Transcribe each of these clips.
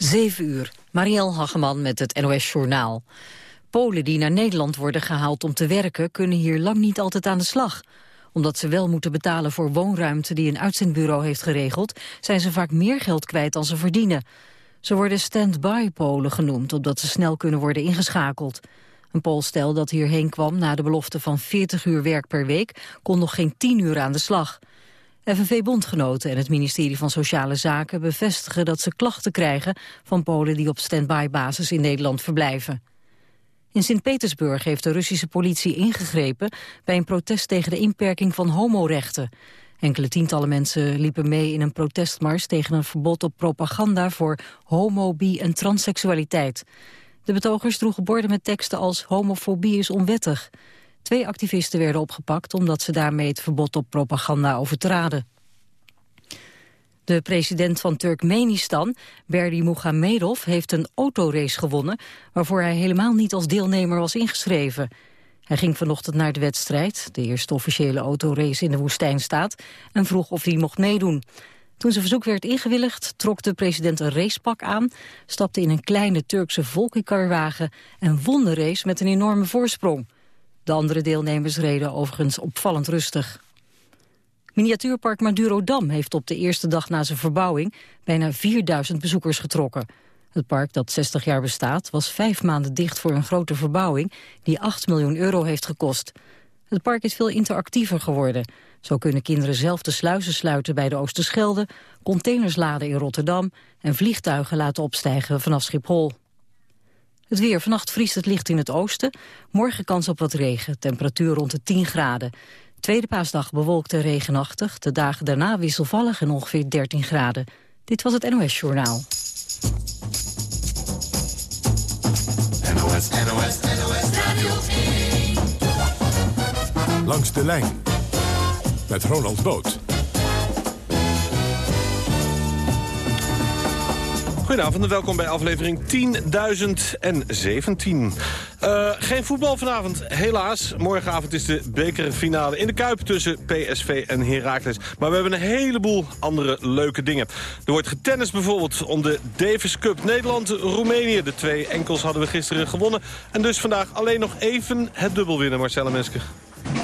7 uur. Marielle Hageman met het NOS Journaal. Polen die naar Nederland worden gehaald om te werken... kunnen hier lang niet altijd aan de slag. Omdat ze wel moeten betalen voor woonruimte die een uitzendbureau heeft geregeld... zijn ze vaak meer geld kwijt dan ze verdienen. Ze worden stand-by Polen genoemd, omdat ze snel kunnen worden ingeschakeld. Een Poolstel dat hierheen kwam na de belofte van 40 uur werk per week... kon nog geen 10 uur aan de slag... FNV-bondgenoten en het ministerie van Sociale Zaken bevestigen dat ze klachten krijgen van Polen die op stand-by-basis in Nederland verblijven. In Sint-Petersburg heeft de Russische politie ingegrepen bij een protest tegen de inperking van homorechten. Enkele tientallen mensen liepen mee in een protestmars tegen een verbod op propaganda voor homo, bi en transseksualiteit. De betogers droegen borden met teksten als homofobie is onwettig. Twee activisten werden opgepakt omdat ze daarmee het verbod op propaganda overtraden. De president van Turkmenistan, Berdi Muhamedov, heeft een autorace gewonnen... waarvoor hij helemaal niet als deelnemer was ingeschreven. Hij ging vanochtend naar de wedstrijd, de eerste officiële autorace in de woestijnstaat... en vroeg of hij mocht meedoen. Toen zijn verzoek werd ingewilligd, trok de president een racepak aan... stapte in een kleine Turkse volkikarwagen en won de race met een enorme voorsprong... De andere deelnemers reden overigens opvallend rustig. Miniatuurpark Madurodam heeft op de eerste dag na zijn verbouwing bijna 4000 bezoekers getrokken. Het park, dat 60 jaar bestaat, was vijf maanden dicht voor een grote verbouwing die 8 miljoen euro heeft gekost. Het park is veel interactiever geworden. Zo kunnen kinderen zelf de sluizen sluiten bij de Oosterschelde, containers laden in Rotterdam en vliegtuigen laten opstijgen vanaf Schiphol. Het weer. Vannacht vriest het licht in het oosten. Morgen kans op wat regen. Temperatuur rond de 10 graden. Tweede paasdag bewolkt en regenachtig. De dagen daarna wisselvallig en ongeveer 13 graden. Dit was het NOS Journaal. NOS, NOS, NOS Radio 1. Langs de lijn. Met Ronald Boot. Goedenavond en welkom bij aflevering 10.017. Uh, geen voetbal vanavond, helaas. Morgenavond is de bekerfinale in de Kuip tussen PSV en Heracles. Maar we hebben een heleboel andere leuke dingen. Er wordt getennis bijvoorbeeld om de Davis Cup Nederland-Roemenië. De twee enkels hadden we gisteren gewonnen. En dus vandaag alleen nog even het dubbel winnen, Marcella Mesker.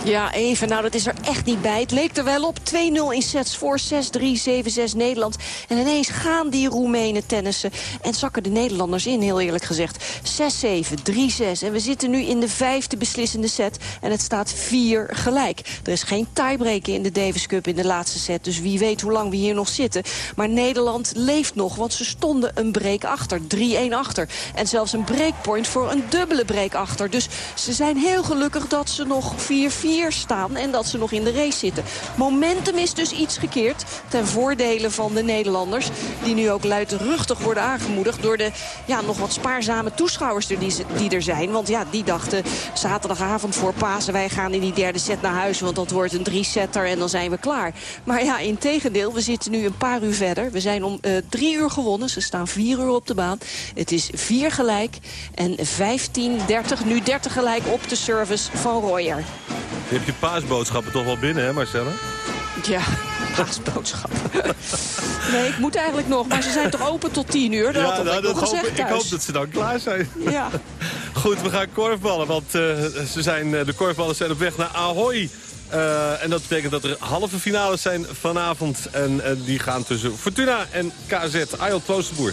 Ja, even. Nou, dat is er echt niet bij. Het leek er wel op. 2-0 in sets voor 6-3, 7-6 Nederland. En ineens gaan die Roemenen tennissen. En zakken de Nederlanders in, heel eerlijk gezegd. 6-7, 3-6. En we zitten nu in de vijfde beslissende set. En het staat 4 gelijk. Er is geen tiebreaker in de Davis Cup in de laatste set. Dus wie weet hoe lang we hier nog zitten. Maar Nederland leeft nog, want ze stonden een break achter. 3-1 achter. En zelfs een breakpoint voor een dubbele break achter. Dus ze zijn heel gelukkig dat ze nog 4 4 staan en dat ze nog in de race zitten. Momentum is dus iets gekeerd ten voordele van de Nederlanders. Die nu ook luidruchtig worden aangemoedigd door de ja, nog wat spaarzame toeschouwers die, die er zijn. Want ja, die dachten zaterdagavond voor Pasen wij gaan in die derde set naar huis. Want dat wordt een drie-setter en dan zijn we klaar. Maar ja, in tegendeel, we zitten nu een paar uur verder. We zijn om uh, drie uur gewonnen. Ze staan vier uur op de baan. Het is vier gelijk en 15, 30, nu 30 gelijk op de service van Royer. Je hebt je paasboodschappen toch wel binnen, hè Marcella? Ja, paasboodschappen. nee, ik moet eigenlijk nog, maar ze zijn toch open tot tien uur? Dat ja, nou, dat hoop, ik hoop dat ze dan klaar zijn. Ja. Goed, we gaan korfballen, want uh, ze zijn, uh, de korfballen zijn op weg naar Ahoy. Uh, en dat betekent dat er halve finales zijn vanavond. En die gaan tussen Fortuna en KZ. Ayot Kloosterboer.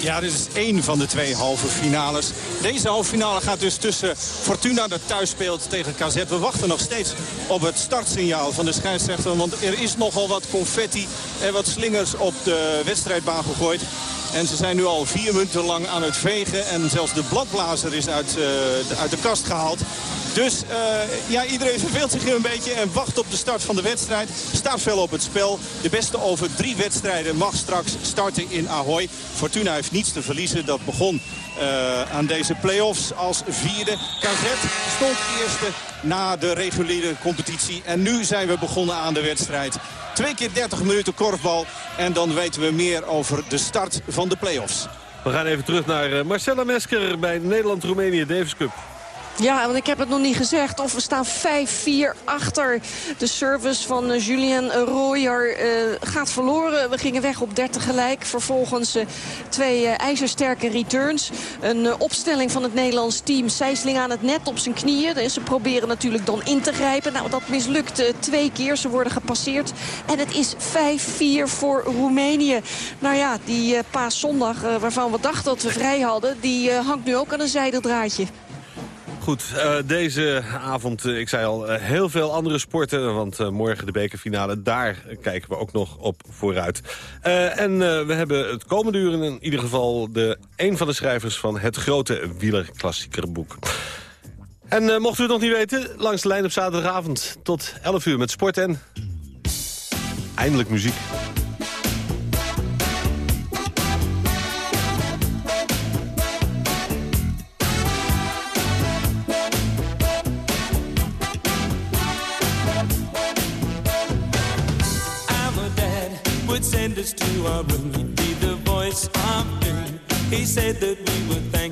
Ja, dit is één van de twee halve finales. Deze halve finale gaat dus tussen Fortuna dat thuis speelt tegen KZ. We wachten nog steeds op het startsignaal van de scheidsrechter. Want er is nogal wat confetti en wat slingers op de wedstrijdbaan gegooid. En ze zijn nu al vier minuten lang aan het vegen. En zelfs de bladblazer is uit, uh, uit de kast gehaald. Dus uh, ja, iedereen verveelt zich hier een beetje en wacht op de start van de wedstrijd. Staat veel op het spel. De beste over drie wedstrijden mag straks starten in Ahoy. Fortuna heeft niets te verliezen. Dat begon uh, aan deze play-offs als vierde. KZ stond eerste na de reguliere competitie. En nu zijn we begonnen aan de wedstrijd. Twee keer 30 minuten korfbal. En dan weten we meer over de start van de play-offs. We gaan even terug naar Marcella Mesker bij Nederland-Roemenië Davis Cup. Ja, want ik heb het nog niet gezegd. Of we staan 5-4 achter. De service van uh, Julien Royer uh, gaat verloren. We gingen weg op 30 gelijk. Vervolgens twee ijzersterke returns. Een opstelling van het Nederlands team. Sijsling aan het net op zijn knieën. Ze proberen natuurlijk dan in te grijpen. Nou, dat mislukt twee keer. Ze worden gepasseerd. En het is 5-4 voor Roemenië. Nou ja, die paaszondag waarvan we dachten dat we vrij hadden... die hangt nu ook aan een zijdeldraadje. Goed, uh, deze avond, uh, ik zei al, uh, heel veel andere sporten. Want morgen de bekerfinale, daar kijken we ook nog op vooruit. en we hebben het komende uur in ieder geval de, een van de schrijvers van het grote wielerklassiekerboek. En mocht u het nog niet weten, langs de lijn op zaterdagavond tot 11 uur met sport en eindelijk muziek. He said that we would thank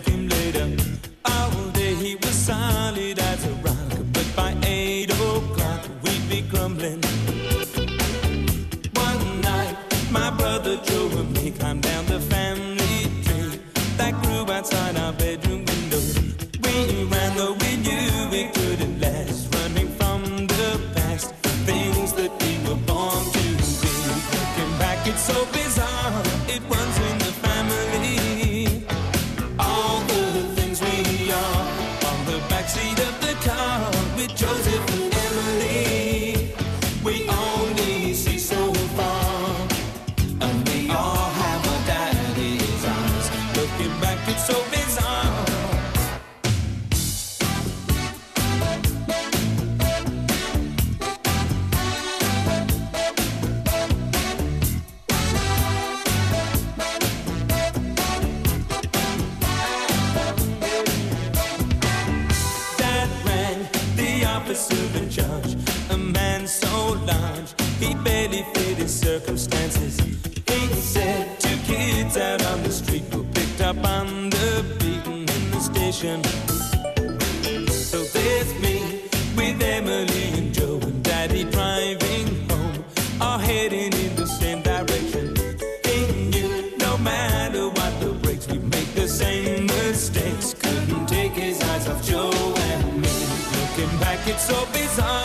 so bizarre.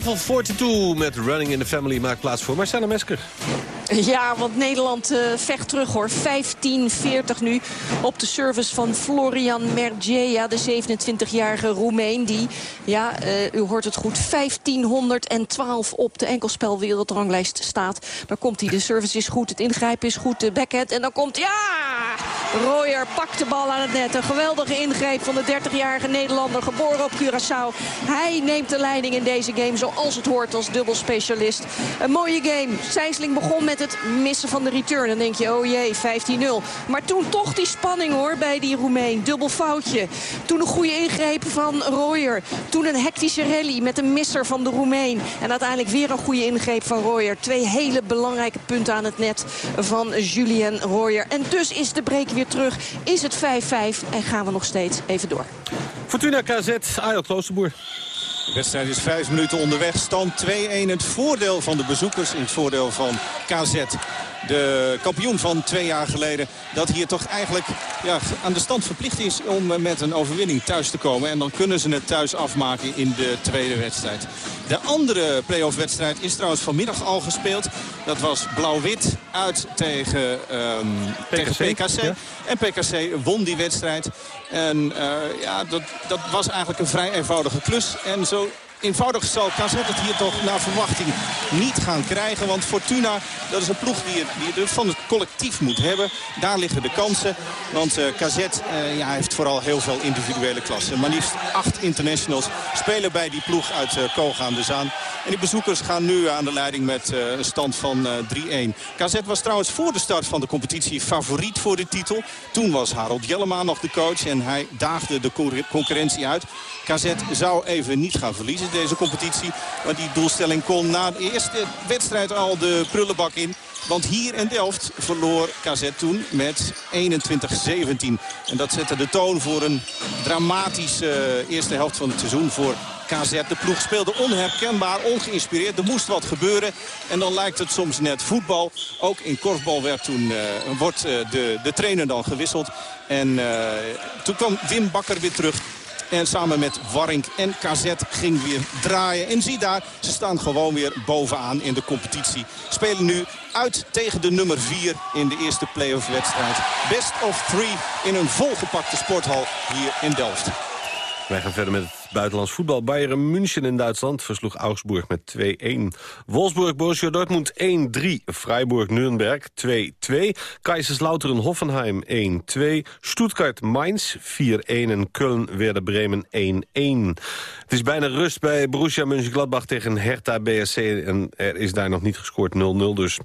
Level 42 met Running in the Family maakt plaats voor Marcella Mesker. Ja, want Nederland uh, vecht terug hoor. 15-40 nu op de service van Florian Mergea, de 27-jarige Roemeen. Die, ja, uh, u hoort het goed, 1512 op de enkelspelwereldranglijst staat. Daar komt hij. De service is goed, het ingrijpen is goed, de backhand. En dan komt, ja! Royer pakt de bal aan het net. Een geweldige ingreep van de 30-jarige Nederlander, geboren op Curaçao. Hij neemt de leiding in deze game zoals het hoort als dubbelspecialist. Een mooie game. Sijsling begon met het missen van de return. Dan denk je, oh jee, 15-0. Maar toen toch die spanning hoor bij die Roemeen. Dubbel foutje. Toen een goede ingreep van Royer. Toen een hectische rally met een misser van de Roemeen. En uiteindelijk weer een goede ingreep van Royer. Twee hele belangrijke punten aan het net van Julien Royer. En dus is de break weer terug. Is het 5-5 en gaan we nog steeds even door. Fortuna KZ, Ajo Kloosterboer. De wedstrijd is vijf minuten onderweg. Stand 2-1 het voordeel van de bezoekers. In het voordeel van KZ. De kampioen van twee jaar geleden. Dat hier toch eigenlijk ja, aan de stand verplicht is om met een overwinning thuis te komen. En dan kunnen ze het thuis afmaken in de tweede wedstrijd. De andere playoff wedstrijd is trouwens vanmiddag al gespeeld. Dat was Blauw-Wit uit tegen, ehm, tegen PKC. ja. En PKC won die wedstrijd. En eh, ja, dat, dat was eigenlijk een vrij eenvoudige klus. En zo eenvoudig zal KZ het hier toch naar verwachting niet gaan krijgen. Want Fortuna, dat is een ploeg die je, dus van het collectief moet hebben. Daar liggen de kansen. Want eh, KZ eh, ja, heeft vooral heel veel individuele klassen. Maar liefst acht internationals spelen bij die ploeg uit uh, Koga aan de Zaan. En die bezoekers gaan nu aan de leiding met eh, een stand van eh, 3-1. KZ was trouwens voor de start van de competitie favoriet voor de titel. Toen was Harold Jellema nog de coach en hij daagde de concur- concurrentie uit. KZ zou even niet gaan verliezen deze competitie. Maar die doelstelling kon na de eerste wedstrijd al de prullenbak in. Want hier in Delft verloor KZ toen met 21-17. En dat zette de toon voor een dramatische eerste helft van het seizoen voor KZ. De ploeg speelde onherkenbaar, ongeïnspireerd. Er moest wat gebeuren. En dan lijkt het soms net voetbal. Ook in korfbal werd toen, eh, wordt eh, de, de trainer dan gewisseld. En eh, toen kwam Wim Bakker weer terug. En samen met Warink en KZ ging weer draaien. En zie daar, ze staan gewoon weer bovenaan in de competitie. Spelen nu uit tegen de nummer 4 in de eerste playoff wedstrijd. Best of three in een volgepakte sporthal hier in Delft. Wij gaan verder met het buitenlands voetbal. Bayern München in Duitsland versloeg Augsburg met 2-1. Wolfsburg, Borussia Dortmund 1-3. Freiburg, Nürnberg 2-2. Kaiserslautern, Hoffenheim 1-2. Stuttgart, Mainz 4-1. En Köln, Werder Bremen 1-1. Het is bijna rust bij Borussia Mönchengladbach tegen Hertha BSC. En er is daar nog niet gescoord 0-0 dus.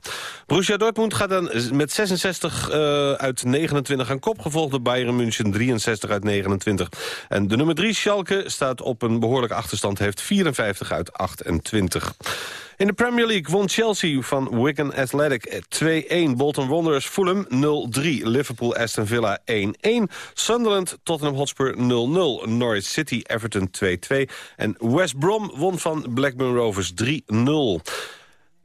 Borussia Dortmund gaat dan met 66 uh, uit 29 aan kop. Gevolgd door Bayern München 63 uit 29. En de nummer 3 Schalke staat op een behoorlijke achterstand. Heeft 54 uit 28. In de Premier League won Chelsea van Wigan Athletic 2-1. Bolton Wanderers Fulham 0-3. Liverpool Aston Villa 1-1. Sunderland Tottenham Hotspur 0-0. Norwich City Everton 2-2. En West Brom won van Blackburn Rovers 3-0.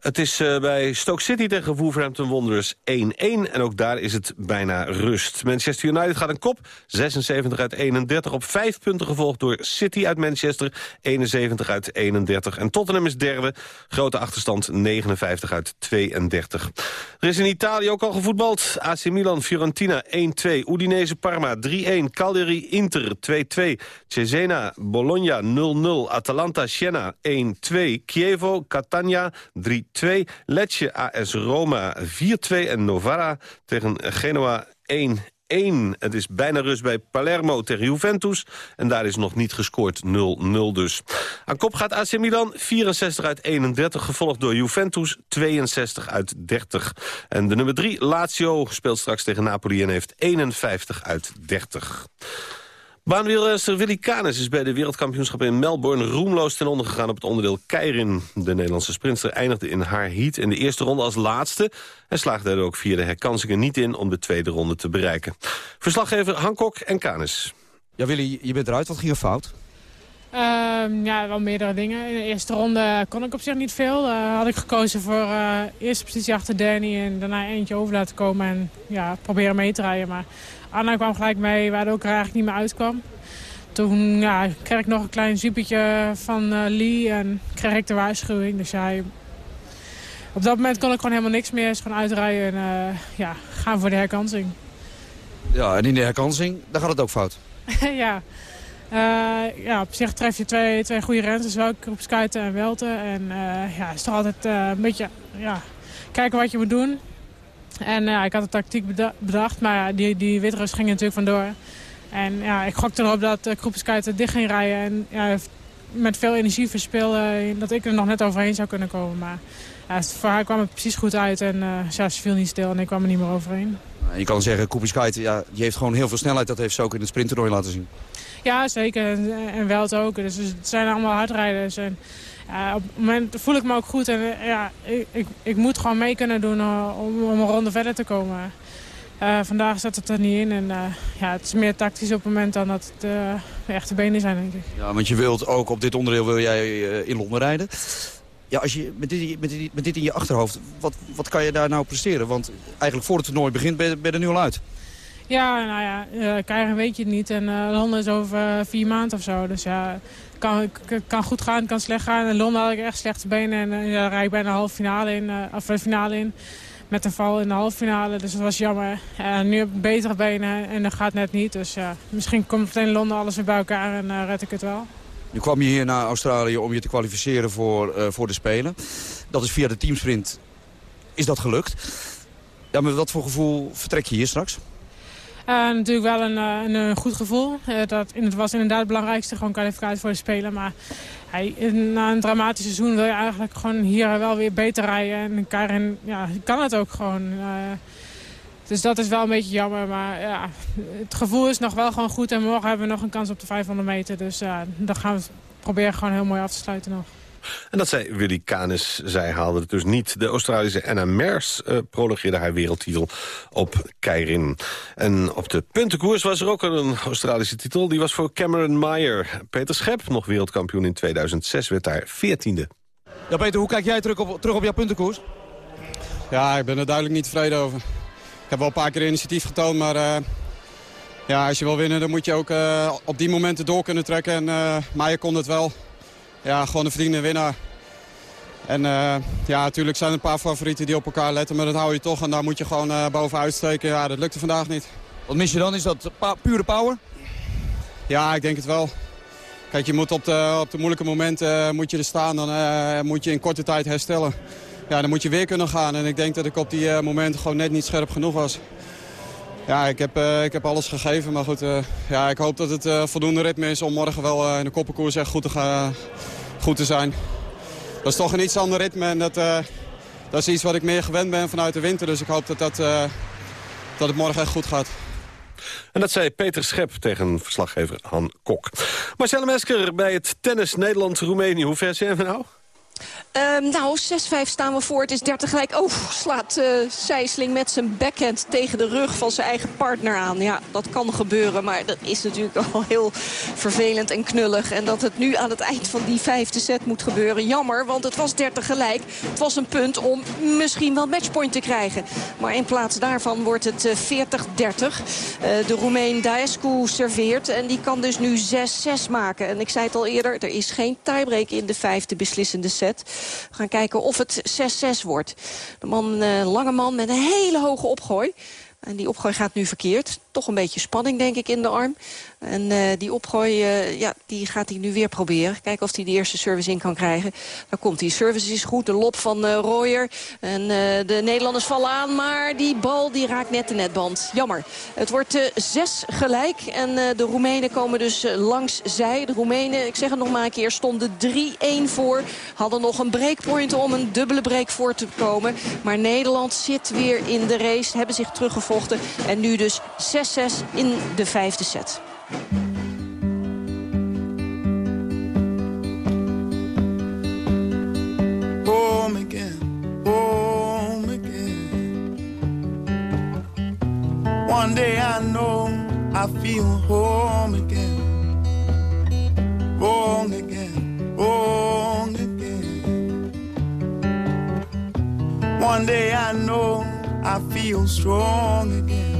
Het is uh, bij Stoke City tegen Wolverhampton Wanderers 1-1. En ook daar is het bijna rust. Manchester United gaat een kop. 76 uit 31 op 5 punten gevolgd door City uit Manchester. 71 uit 31. En Tottenham is derde. Grote achterstand 59 uit 32. Er is in Italië ook al gevoetbald. AC Milan Fiorentina 1-2. Udinese Parma 3-1. Cagliari Inter 2-2. Cesena Bologna 0-0. Atalanta Siena 1-2. Chievo Catania 3 2. Lecce AS Roma 4-2 en Novara tegen Genoa 1 1. Het is bijna rust bij Palermo tegen Juventus. En daar is nog niet gescoord 0-0 dus. Aan kop gaat AC Milan 64 uit 31, gevolgd door Juventus 62 uit 30. En de nummer 3, Lazio, speelt straks tegen Napoli en heeft 51 uit 30. Baanwielrenster Willy Canes is bij de wereldkampioenschap in Melbourne roemloos ten onder gegaan op het onderdeel Keirin. De Nederlandse sprinter eindigde in haar heat in de eerste ronde als laatste en slaagde er ook via de herkansingen niet in om de tweede ronde te bereiken. Verslaggever Hancock en Canes. Ja Willy, je bent eruit. Wat ging er fout? Um, ja, wel meerdere dingen. In de eerste ronde kon ik op zich niet veel. Uh, had ik gekozen voor uh, eerste positie achter Danny en daarna eentje over laten komen en ja, proberen mee te rijden. Maar Anna kwam gelijk mee, waardoor ik er eigenlijk niet meer uitkwam. Toen ja, kreeg ik nog een klein supertje van uh, Lee en kreeg ik de waarschuwing. Dus ja, op dat moment kon ik gewoon helemaal niks meer. Dus gewoon uitrijden en ja, gaan voor de herkansing. Ja, en in de herkansing, daar gaat het ook fout. ja. Uh, ja, op zich tref je twee, twee goede renners, wel Kroepskuiten en Welten. En uh, ja, het is toch altijd een beetje ja, kijken wat je moet doen. En ja, ik had de tactiek bedacht, maar ja, die, die witrust ging natuurlijk vandoor. En ja, ik gokte erop dat uh, dicht ging rijden. En ja, met veel energie verspillen dat ik er nog net overheen zou kunnen komen. Maar ja, voor haar kwam het precies goed uit en ja, ze viel niet stil en ik kwam er niet meer overheen. Je kan zeggen, Kroepskuiten, ja, die heeft gewoon heel veel snelheid. Dat heeft ze ook in het sprinttoernooi laten zien. Ja, zeker. En, en Welt ook. Dus het zijn allemaal hardrijders. En, uh, op het moment voel ik me ook goed. En uh, ja, ik, ik, ik, moet gewoon mee kunnen doen uh, om, om een ronde verder te komen. Eh, vandaag zat het er niet in. En eh, ja, het is meer tactisch op het moment dan dat het echte benen zijn, denk ik. Ja, want je wilt ook op dit onderdeel wil jij in Londen rijden. Ja, als je met dit, met, dit, met dit in je achterhoofd, wat, wat kan je daar nou presteren? Want eigenlijk voor het toernooi begint, ben je, er nu al uit. Ja, nou ja, uh, krijgen weet je het niet. En uh, Londen is over vier maanden of zo. Dus ja, kan, kan goed gaan, kan slecht gaan. In Londen had ik echt slechte benen en uh, ja, rijd ik bijna de finale in, of de finale in met een val in de halve finale. Dus dat was jammer. Uh, nu heb ik betere benen en dat gaat net niet. Dus uh, misschien komt meteen in Londen alles weer bij elkaar en red ik het wel. Nu kwam je hier naar Australië om je te kwalificeren voor, voor de Spelen. Dat is via de teamsprint. Is dat gelukt? Ja, met wat voor gevoel vertrek je hier straks? Natuurlijk wel een, een, een goed gevoel. dat, het was inderdaad het belangrijkste, gewoon kwalificatie voor de Spelen. Maar hij, na een dramatisch seizoen wil je eigenlijk gewoon hier wel weer beter rijden. En Karin ja, kan het ook gewoon. Dus dat is wel een beetje jammer. Maar ja, het gevoel is nog wel gewoon goed. En morgen hebben we nog een kans op de 500 meter. Dus uh, dan gaan we proberen gewoon heel mooi af te sluiten nog. En dat zei Willy Canis. Zij haalde het dus niet. De Australische Anna Mers uh, prologeerde haar wereldtitel op Keirin. En op de puntenkoers was er ook een Australische titel. Die was voor Cameron Meyer. Peter Schep, nog wereldkampioen in 2006, werd daar 14e. Ja, Peter, hoe kijk jij terug op, terug op jouw puntenkoers? Ja, ik ben er duidelijk niet tevreden over. Ik heb wel een paar keer initiatief getoond, maar... Uh... Ja, als je wil winnen, dan moet je ook uh, op die momenten door kunnen trekken. En uh, Meijer kon het wel ja, gewoon een verdiende winnaar. En uh, ja, natuurlijk zijn er een paar favorieten die op elkaar letten, maar dat hou je toch. En daar moet je gewoon uh, bovenuit steken. Ja, dat lukte vandaag niet. Wat mis je dan? Is dat pure power? Ja, ik denk het wel. Kijk, je moet op de, op de moeilijke momenten uh, moet je er staan. Dan moet je in korte tijd herstellen. Ja, dan moet je weer kunnen gaan. En ik denk dat ik op die momenten gewoon net niet scherp genoeg was. Ja, ik heb, ik heb alles gegeven. Maar goed, ja, ik hoop dat het voldoende ritme is om morgen wel in de koppenkoers goed te gaan, goed te zijn. Dat is toch een iets ander ritme en dat, dat is iets wat ik meer gewend ben vanuit de winter. Dus ik hoop dat, dat, dat het morgen echt goed gaat. En dat zei Peter Schep tegen verslaggever Han Kok. Marcelle Mesker bij het tennis Nederland-Roemenië. Hoe ver zijn we nou? Um, nou, 6-5 staan we voor. Het is 30 gelijk. Oh, slaat uh, met zijn backhand tegen de rug van zijn eigen partner aan. Ja, dat kan gebeuren, maar dat is natuurlijk al heel vervelend en knullig. En dat het nu aan het eind van die vijfde set moet gebeuren. Jammer, want het was 30 gelijk. Het was een punt om misschien wel matchpoint te krijgen. Maar in plaats daarvan wordt het uh, 40-30. Uh, de Roemeen Daescu serveert en die kan dus nu 6-6 maken. En ik zei het al eerder, er is geen tiebreak in de vijfde beslissende set. We gaan kijken of het 6-6 wordt. De man, uh, lange man met een hele hoge opgooi. En die opgooi gaat nu verkeerd. Toch een beetje spanning, denk ik, in de arm. En uh, die opgooi, uh, ja, die gaat hij nu weer proberen. Kijken of hij de eerste service in kan krijgen. Daar komt hij. Service is goed. De lop van uh, Royer. En de Nederlanders vallen aan. Maar die bal die raakt net de netband. Jammer. Het wordt zes gelijk. En de Roemenen komen dus langs zij. De Roemenen, ik zeg het nog maar een keer, stonden 3-1 voor. Hadden nog een breakpoint om een dubbele break voor te komen. Maar Nederland zit weer in de race. Hebben zich teruggevochten. En nu dus 6-6 in de vijfde set. Home again, home again. One day I know I feel home again. Wrong again, wrong again. One day I know I feel strong again.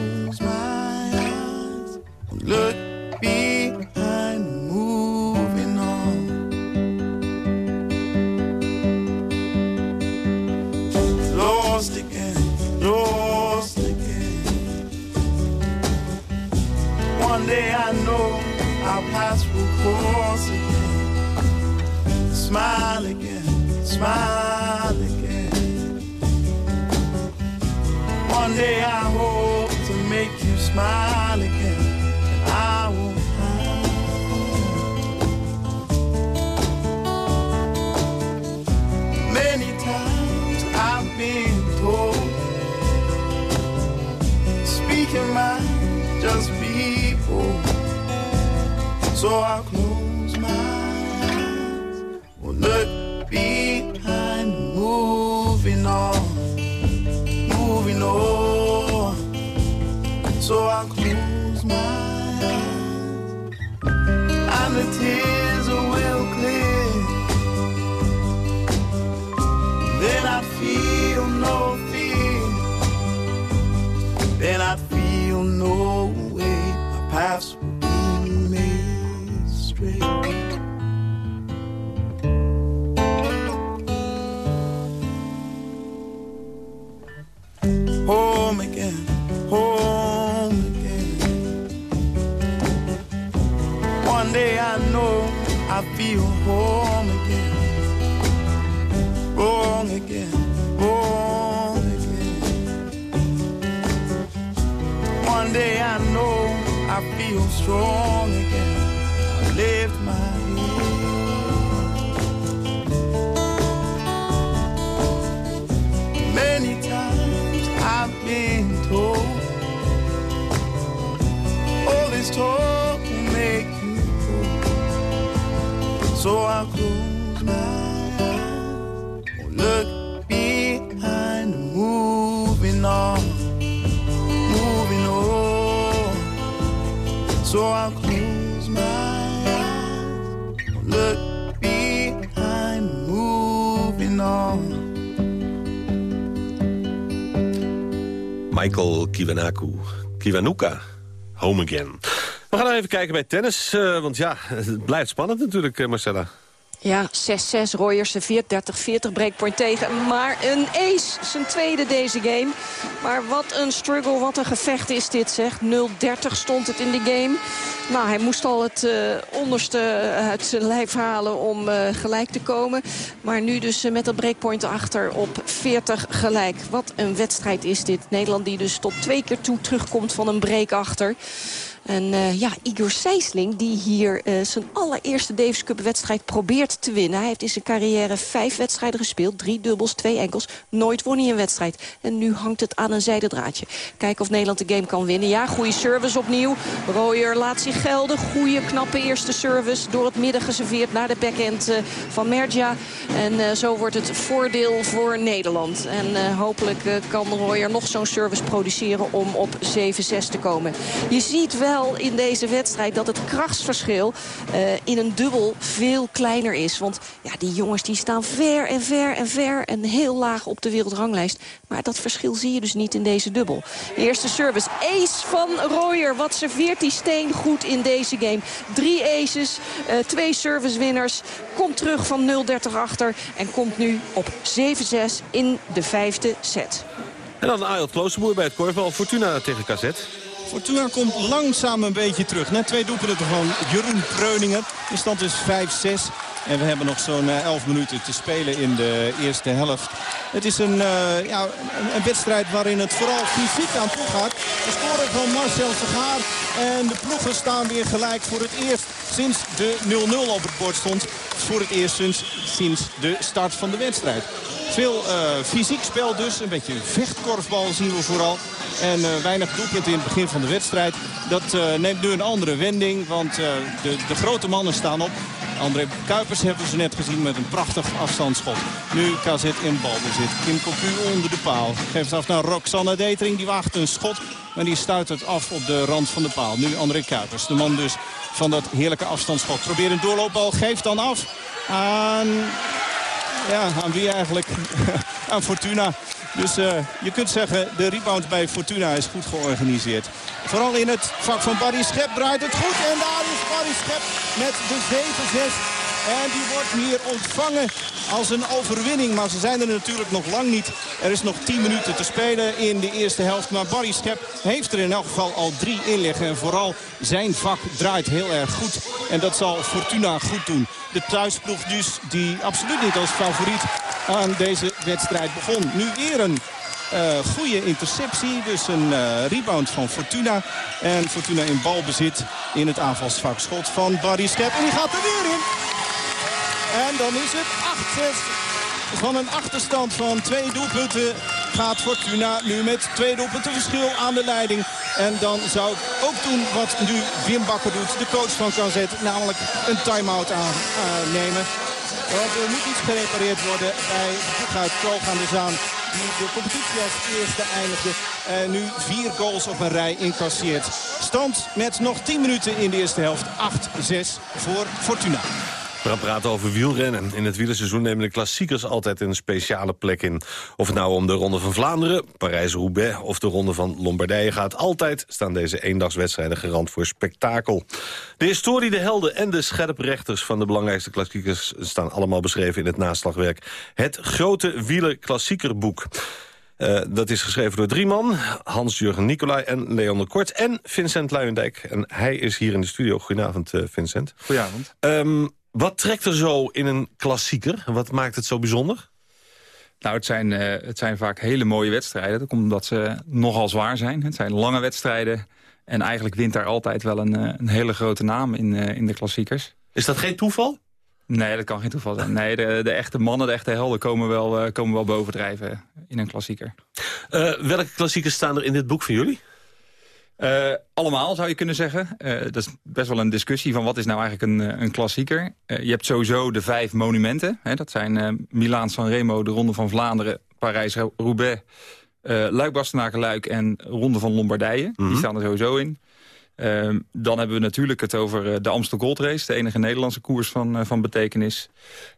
smile again. And I will hide. Many times I've been told, speaking mind just people. So I'll know I feel home again. Wrong again, wrong again. One day I know I feel strong again. I lift my head. Many times I've been told all this talk So I'll close my eyes, look behind, moving on, moving on. So I'll close my eyes, look behind, moving on. Michael Kiwanaku. Kiwanuka. Home again. We gaan nog even kijken bij tennis. eh, want ja, het blijft spannend natuurlijk, eh, Marcella. Ja, 6-6, Royer serveert 30-40, breakpoint tegen. Maar een ace, zijn tweede deze game. Maar wat een struggle, wat een gevecht is dit zeg. 0-30 stond het in de game. Nou, hij moest al het eh, onderste uit zijn lijf halen om gelijk te komen. Maar nu dus met dat breakpoint achter op 40 gelijk. Wat een wedstrijd is dit. Nederland die dus tot twee keer toe terugkomt van een break achter. En eh, ja, Igor Sijsling, die hier eh, zijn allereerste Davis Cup wedstrijd probeert te winnen. Hij heeft in zijn carrière vijf wedstrijden gespeeld. Drie dubbels, twee enkels. Nooit won hij een wedstrijd. En nu hangt het aan een zijden draadje. Kijken of Nederland de game kan winnen. Ja, goede service opnieuw. Royer laat zich gelden. Goede, knappe eerste service. Door het midden geserveerd naar de backhand eh, van Merja. En zo wordt het voordeel voor Nederland. En hopelijk kan Royer nog zo'n service produceren om op 7-6 te komen. Je ziet wel in deze wedstrijd dat het krachtsverschil eh, in een dubbel veel kleiner is. Want ja, die jongens die staan ver en ver en ver en heel laag op de wereldranglijst. Maar dat verschil zie je dus niet in deze dubbel. De eerste service. Ace van Royer. Wat serveert die steen goed in deze game. Drie aces, eh, twee servicewinnaars. Komt terug van 0-30 achter. En komt nu op 7-6 in de vijfde set. En dan Ayot Kloosterboer bij het korfbal. Fortuna tegen KZ. Fortuna komt langzaam een beetje terug. Net twee doelpunten van Jeroen Preuningen. De stand is 5-6. En we hebben nog zo'n eh, 11 minuten te spelen in de eerste helft. Het is een, eh, ja, een, een wedstrijd waarin het vooral fysiek aan toe gaat. De score van Marcel Vergaar. En de ploegen staan weer gelijk voor het eerst sinds de 0-0 op het bord stond. Voor het eerst sinds, sinds de start van de wedstrijd. Veel eh, fysiek spel dus. Een beetje vechtkorfbal zien we vooral. En eh, weinig doelpunten in het begin van de wedstrijd. Dat eh, neemt nu een andere wending. Want de, de grote mannen staan op. André Kuipers hebben ze net gezien met een prachtig afstandsschot. Nu KZ in balbezit. Kim Cocu onder de paal. Geeft af naar Roxanne Detering. Die waagt een schot. Maar die stuit het af op de rand van de paal. Nu André Kuipers. De man dus van dat heerlijke afstandsschot. Probeert een doorloopbal. Geeft dan af aan... Ja, aan wie eigenlijk? aan Fortuna. Dus eh, je kunt zeggen, de rebound bij Fortuna is goed georganiseerd. Vooral in het vak van Barry Schep draait het goed. En daar is Barry Schep met de 7-6. En die wordt hier ontvangen als een overwinning. Maar ze zijn er natuurlijk nog lang niet. Er is nog 10 minuten te spelen in de eerste helft. Maar Barry Schep heeft er in elk geval al drie in liggen. En vooral zijn vak draait heel erg goed. En dat zal Fortuna goed doen. De thuisploeg dus die absoluut niet als favoriet aan deze wedstrijd begon. Nu weer een Uh, goede interceptie, dus een uh, rebound van Fortuna. En Fortuna in balbezit in het aanvalsvak. Schot van Barry Step en die gaat er weer in. En dan is het 8-6 van een achterstand van twee doelpunten gaat Fortuna nu met twee doelpunten verschil aan de leiding. En dan zou ook doen wat nu Wim Bakker doet, de coach van KZ. Namelijk een time-out aannemen. Want er moet iets gerepareerd worden bij Boekhout Kroog aan de Zaan. Die de competitie als eerste eindigde. En nu vier goals op een rij incasseert. Stand met nog 10 minuten in de eerste helft. 8-6 voor Fortuna. We gaan praten over wielrennen. In het wielerseizoen nemen de klassiekers altijd een speciale plek in. Of het nou om de Ronde van Vlaanderen, Parijs-Roubaix of de Ronde van Lombardije gaat. Altijd staan deze eendagswedstrijden garant voor spektakel. De historie, de helden en de scherprechters van de belangrijkste klassiekers... staan allemaal beschreven in het naslagwerk. Het grote wielerklassiekerboek. Uh, dat is geschreven door drie man. Hans-Jurgen Nicolai en Leon de Kort en Vincent Luijendijk. En hij is hier in de studio. Goedenavond, uh, Vincent. Goedenavond. Um, wat trekt er zo in een klassieker? Wat maakt het zo bijzonder? Nou, het zijn, uh, het zijn vaak hele mooie wedstrijden. Dat komt omdat ze nogal zwaar zijn. Het zijn lange wedstrijden. En eigenlijk wint daar altijd wel een, een hele grote naam in, uh, in de klassiekers. Is dat geen toeval? Nee, dat kan geen toeval zijn. Nee, de, de echte mannen, de echte helden komen wel, uh, komen wel bovendrijven in een klassieker. welke klassiekers staan er in dit boek van jullie? Uh, allemaal zou je kunnen zeggen. Uh, dat is best wel een discussie van wat is nou eigenlijk een, een klassieker. Uh, je hebt sowieso de vijf monumenten. Hè, dat zijn Milaan San Remo, de Ronde van Vlaanderen, Parijs-Roubaix... Luik-Bastenaken-Luik en Ronde van Lombardije. Mm -hmm. Die Mhm. staan er sowieso in. Uh, dan hebben we natuurlijk het over de Amstel Gold Race. De enige Nederlandse koers van, uh, van betekenis.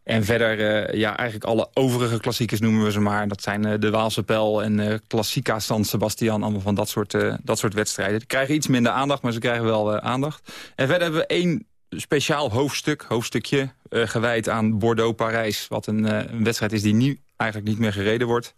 En verder, uh, ja, eigenlijk alle overige klassiekers noemen we ze maar. Dat zijn de Waalse Pel en Klassica San Sebastian. Allemaal van dat soort, dat soort wedstrijden. Die krijgen iets minder aandacht, maar ze krijgen wel aandacht. En verder hebben we één speciaal hoofdstuk, hoofdstukje... gewijd aan Bordeaux-Parijs. Wat een, een wedstrijd is die nu eigenlijk niet meer gereden wordt.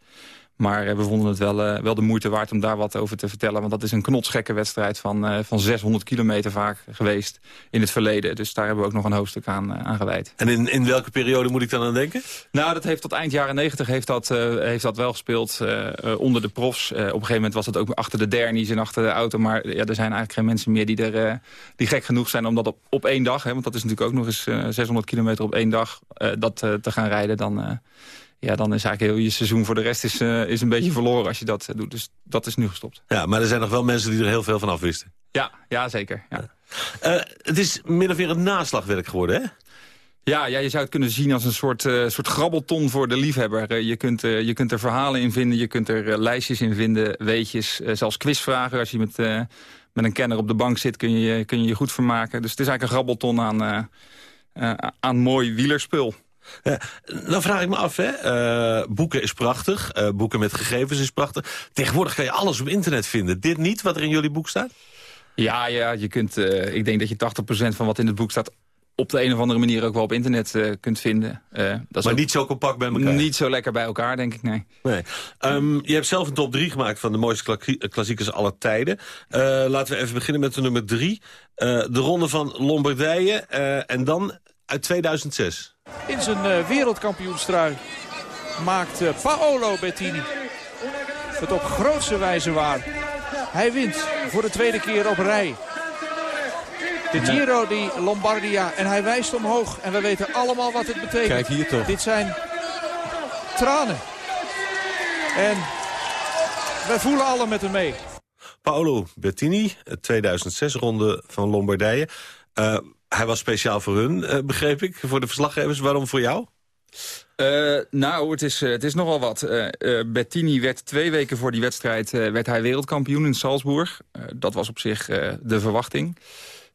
Maar we vonden het wel, uh, wel de moeite waard om daar wat over te vertellen. Want dat is een knotsgekke wedstrijd van, uh, van 600 kilometer vaak geweest in het verleden. Dus daar hebben we ook nog een hoofdstuk aan, uh, aan gewijd. En in, in welke periode moet ik dan aan denken? Nou, dat heeft tot eind jaren 90 heeft dat, heeft dat wel gespeeld onder de profs. op een gegeven moment was het ook achter de dernies en achter de auto. Maar ja, er zijn eigenlijk geen mensen meer die, er, die gek genoeg zijn om dat op, op één dag... Hè, want dat is natuurlijk ook nog eens 600 kilometer op één dag dat te gaan rijden... dan ja, dan is eigenlijk heel je seizoen voor de rest is, uh, is een beetje verloren als je dat doet. Dus dat is nu gestopt. Ja, maar er zijn nog wel mensen die er heel veel van afwisten. Ja, ja zeker. Ja. Uh, het is min of meer een naslagwerk geworden, hè? Ja, ja, je zou het kunnen zien als een soort, uh, soort grabbelton voor de liefhebber. je, kunt, je kunt er verhalen in vinden, je kunt er lijstjes in vinden, weetjes. zelfs quizvragen. Als je met, met een kenner op de bank zit, kun je, kun je je goed vermaken. Dus het is eigenlijk een grabbelton aan, aan mooi wielerspul. Ja, dan vraag ik me af, hè. Uh, boeken is prachtig, uh, boeken met gegevens is prachtig. Tegenwoordig kan je alles op internet vinden. Dit niet, wat er in jullie boek staat? Ja, ja je kunt, uh, ik denk dat je 80% van wat in het boek staat... op de een of andere manier ook wel op internet kunt vinden. dat is maar niet zo compact bij elkaar? Niet zo lekker bij elkaar, denk ik, nee. nee. Um, je hebt zelf een top 3 gemaakt van de mooiste klassiekers aller tijden. laten we even beginnen met de nummer 3. de Ronde van Lombardije en dan uit 2006. In zijn uh, wereldkampioenstrui maakt uh, Paolo Bettini het op grootste wijze waar. Hij wint voor de tweede keer op rij. De Giro di Lombardia en hij wijst omhoog. En we weten allemaal wat het betekent. Kijk hier toch. Dit zijn tranen. En wij voelen alle met hem mee. Paolo Bettini, 2006-ronde van Lombardije. Uh, hij was speciaal voor hun, uh, begreep ik, voor de verslaggevers. Waarom voor jou? Uh, nou, het is, uh, het is nogal wat. Bettini werd twee weken voor die wedstrijd werd hij wereldkampioen in Salzburg. dat was op zich de verwachting.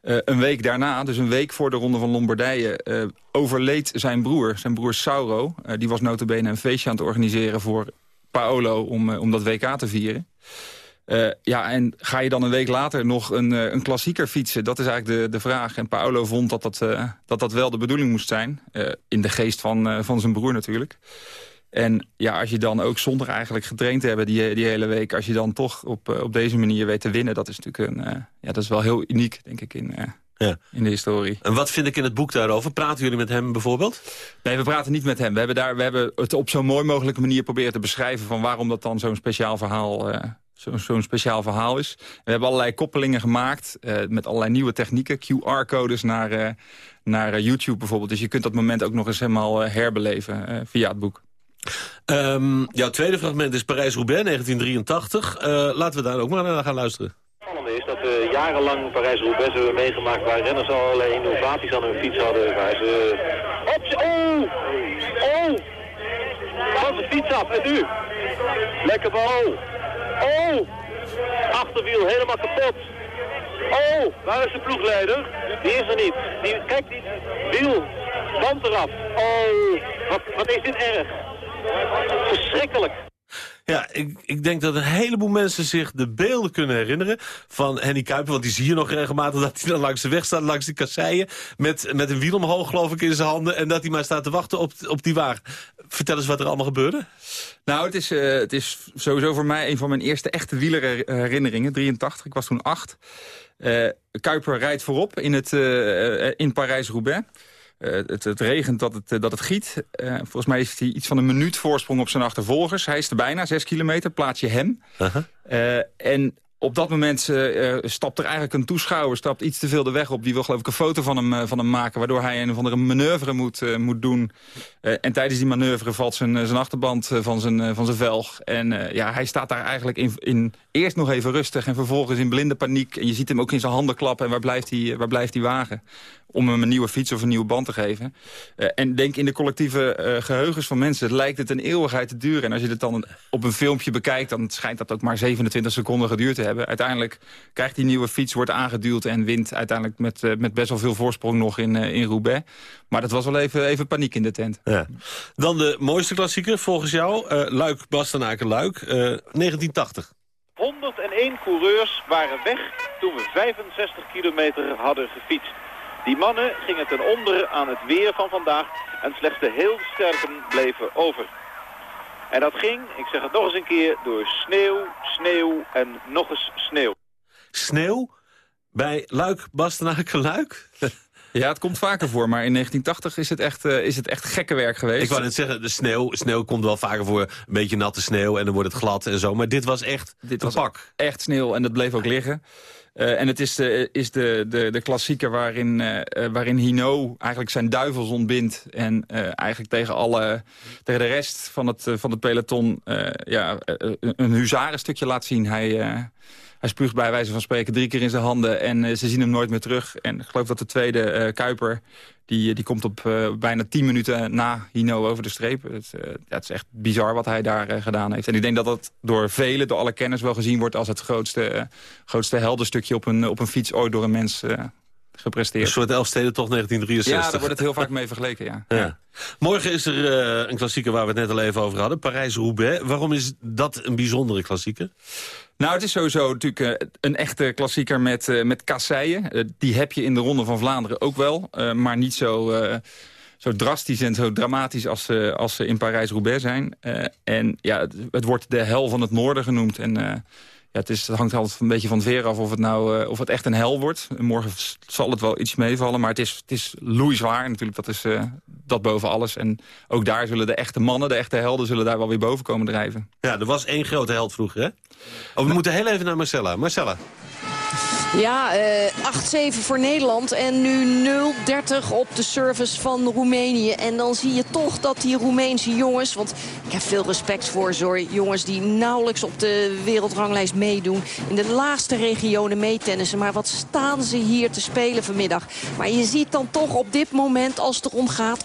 een week daarna, dus een week voor de Ronde van Lombardije... overleed zijn broer, zijn broer Sauro. die was notabene een feestje aan het organiseren voor Paolo... om, om dat WK te vieren. Uh, ja, en ga je dan een week later nog een, uh, een klassieker fietsen? Dat is eigenlijk de, de vraag. En Paolo vond dat dat, uh, dat dat wel de bedoeling moest zijn. in de geest van, van zijn broer natuurlijk. En ja, als je dan ook zonder eigenlijk getraind te hebben die, die hele week... als je dan toch op, op deze manier weet te winnen... dat is natuurlijk een, ja, dat is wel heel uniek, denk ik, in, Ja. in de historie. En wat vind ik in het boek daarover? Praten jullie met hem bijvoorbeeld? Nee, we praten niet met hem. We hebben, daar, we hebben het op zo'n mooi mogelijke manier proberen te beschrijven... van waarom dat dan zo'n speciaal verhaal... zo- zo'n speciaal verhaal is. We hebben allerlei koppelingen gemaakt eh, met allerlei nieuwe technieken. QR-codes naar, eh, naar eh, YouTube bijvoorbeeld. Dus je kunt dat moment ook nog eens helemaal herbeleven eh, via het boek. Ehm, jouw tweede fragment is Parijs-Roubaix, 1983. Eh, laten we daar ook maar naar gaan luisteren. spannende is dat we jarenlang Parijs-Roubaix hebben meegemaakt... waar renners allerlei innovaties aan hun fiets hadden. Waar ze... Op, oh! Oh! Van zijn fiets af, en nu? Lekker bal. Achterwiel helemaal kapot. Oh, waar is de ploegleider? Die is er niet. Die, kijk, die wiel, band eraf. Oh, wat, wat is dit erg. Verschrikkelijk. Ja, ik, ik denk dat een heleboel mensen zich de beelden kunnen herinneren van Henny Kuiper. Want die zie je nog regelmatig dat hij dan langs de weg staat, langs die kasseien. Met, met een wiel omhoog geloof ik in zijn handen. En dat hij maar staat te wachten op, op die wagen. Vertel eens wat er allemaal gebeurde. Nou, het is, eh, het is sowieso voor mij een van mijn eerste echte wielerherinneringen. 83, ik was toen acht. Eh, Kuiper rijdt voorop in, het, eh, in Parijs-Roubaix. Eh, het, het regent dat het, dat het giet. Eh, volgens mij is hij iets van een minuut voorsprong op zijn achtervolgers. Hij is er bijna, zes kilometer, plaats je hem. Eh, en op dat moment stapt er eigenlijk een toeschouwer stapt iets te veel de weg op. Die wil geloof ik een foto van hem, van hem maken... waardoor hij een of andere manoeuvre moet, moet doen. En tijdens die manoeuvre valt zijn, zijn achterband van zijn, van zijn velg. En ja, hij staat daar eigenlijk in, in eerst nog even rustig... en vervolgens in blinde paniek. En je ziet hem ook in zijn handen klappen. En waar blijft hij, waar blijft hij wagen? Om hem een nieuwe fiets of een nieuwe band te geven. Eh, en denk in de collectieve eh, geheugens van mensen... lijkt het een eeuwigheid te duren. En als je het dan op een filmpje bekijkt... dan schijnt dat ook maar 27 seconden geduurd te hebben. Uiteindelijk krijgt die nieuwe fiets, wordt aangeduwd... en wint uiteindelijk met, eh, met best wel veel voorsprong nog in, eh, in Roubaix. Maar dat was wel even, even paniek in de tent. Ja. Dan de mooiste klassieker volgens jou. eh, Luik, Bastenaken, Luik. eh, 1980. 101 coureurs waren weg toen we 65 kilometer hadden gefietst. Die mannen gingen ten onder aan het weer van vandaag en slechts de heel sterken bleven over. En dat ging, ik zeg het nog eens een keer, door sneeuw, sneeuw en nog eens sneeuw. Sneeuw bij Luik, Bastenaken, Luik? Ja, het komt vaker voor, maar in 1980 is het echt, eh, is het echt gekke werk geweest. Ik wou net zeggen, de sneeuw, sneeuw komt wel vaker voor. Een beetje natte sneeuw en dan wordt het glad en zo. Maar dit was echt Dit was pak. echt sneeuw en dat bleef ook liggen. Eh, en het is, de, is de, de, de klassieker waarin, eh, waarin Hino eigenlijk zijn duivels ontbindt. En eigenlijk tegen, alle, tegen de rest van het, van het peloton ja, een- huzarenstukje laat zien. Hij, hij spuugt bij wijze van spreken drie keer in zijn handen. En eh, ze zien hem nooit meer terug. En ik geloof dat de tweede eh, Kuiper... Die, die komt op eh, bijna 10 minuten na Hino over de streep. Het, eh, is echt bizar wat hij daar eh, gedaan heeft. En ik denk dat dat door velen, door alle kenners wel gezien wordt... als het grootste, eh, grootste heldenstukje op een, op een fiets ooit door een mens eh, gepresteerd. Een soort Elfstedentocht 1963. Ja, daar wordt het heel vaak mee vergeleken, ja. Ja. Morgen is er eh, een klassieker waar we het net al even over hadden. Parijs-Roubaix. Waarom is dat een bijzondere klassieker? Nou, het is sowieso natuurlijk eh, een echte klassieker met, eh, met kasseien. Die heb je in de Ronde van Vlaanderen ook wel. eh, maar niet zo, eh, zo drastisch en zo dramatisch als, ze als ze in Parijs-Roubaix zijn. Eh, en ja, het, het wordt de hel van het noorden genoemd. En eh, ja, het, is, het hangt altijd een beetje van het weer af of het, nou, eh, of het echt een hel wordt. Morgen zal het wel iets meevallen, maar het is, het is loeizwaar natuurlijk. Dat is eh, dat boven alles. En ook daar zullen de echte mannen, de echte helden... zullen daar wel weer boven komen drijven. Ja, er was één grote held vroeger, hè? Oh, we moeten heel even naar Marcella. Marcella. Ja, eh 8-7 voor Nederland en nu 0-30 op de service van Roemenië. En dan zie je toch dat die Roemeense jongens... want ik heb veel respect voor hoor, jongens die nauwelijks op de wereldranglijst meedoen... in de laagste regionen meetennissen. Maar wat staan ze hier te spelen vanmiddag. Maar je ziet dan toch op dit moment, als het erom gaat, 8-7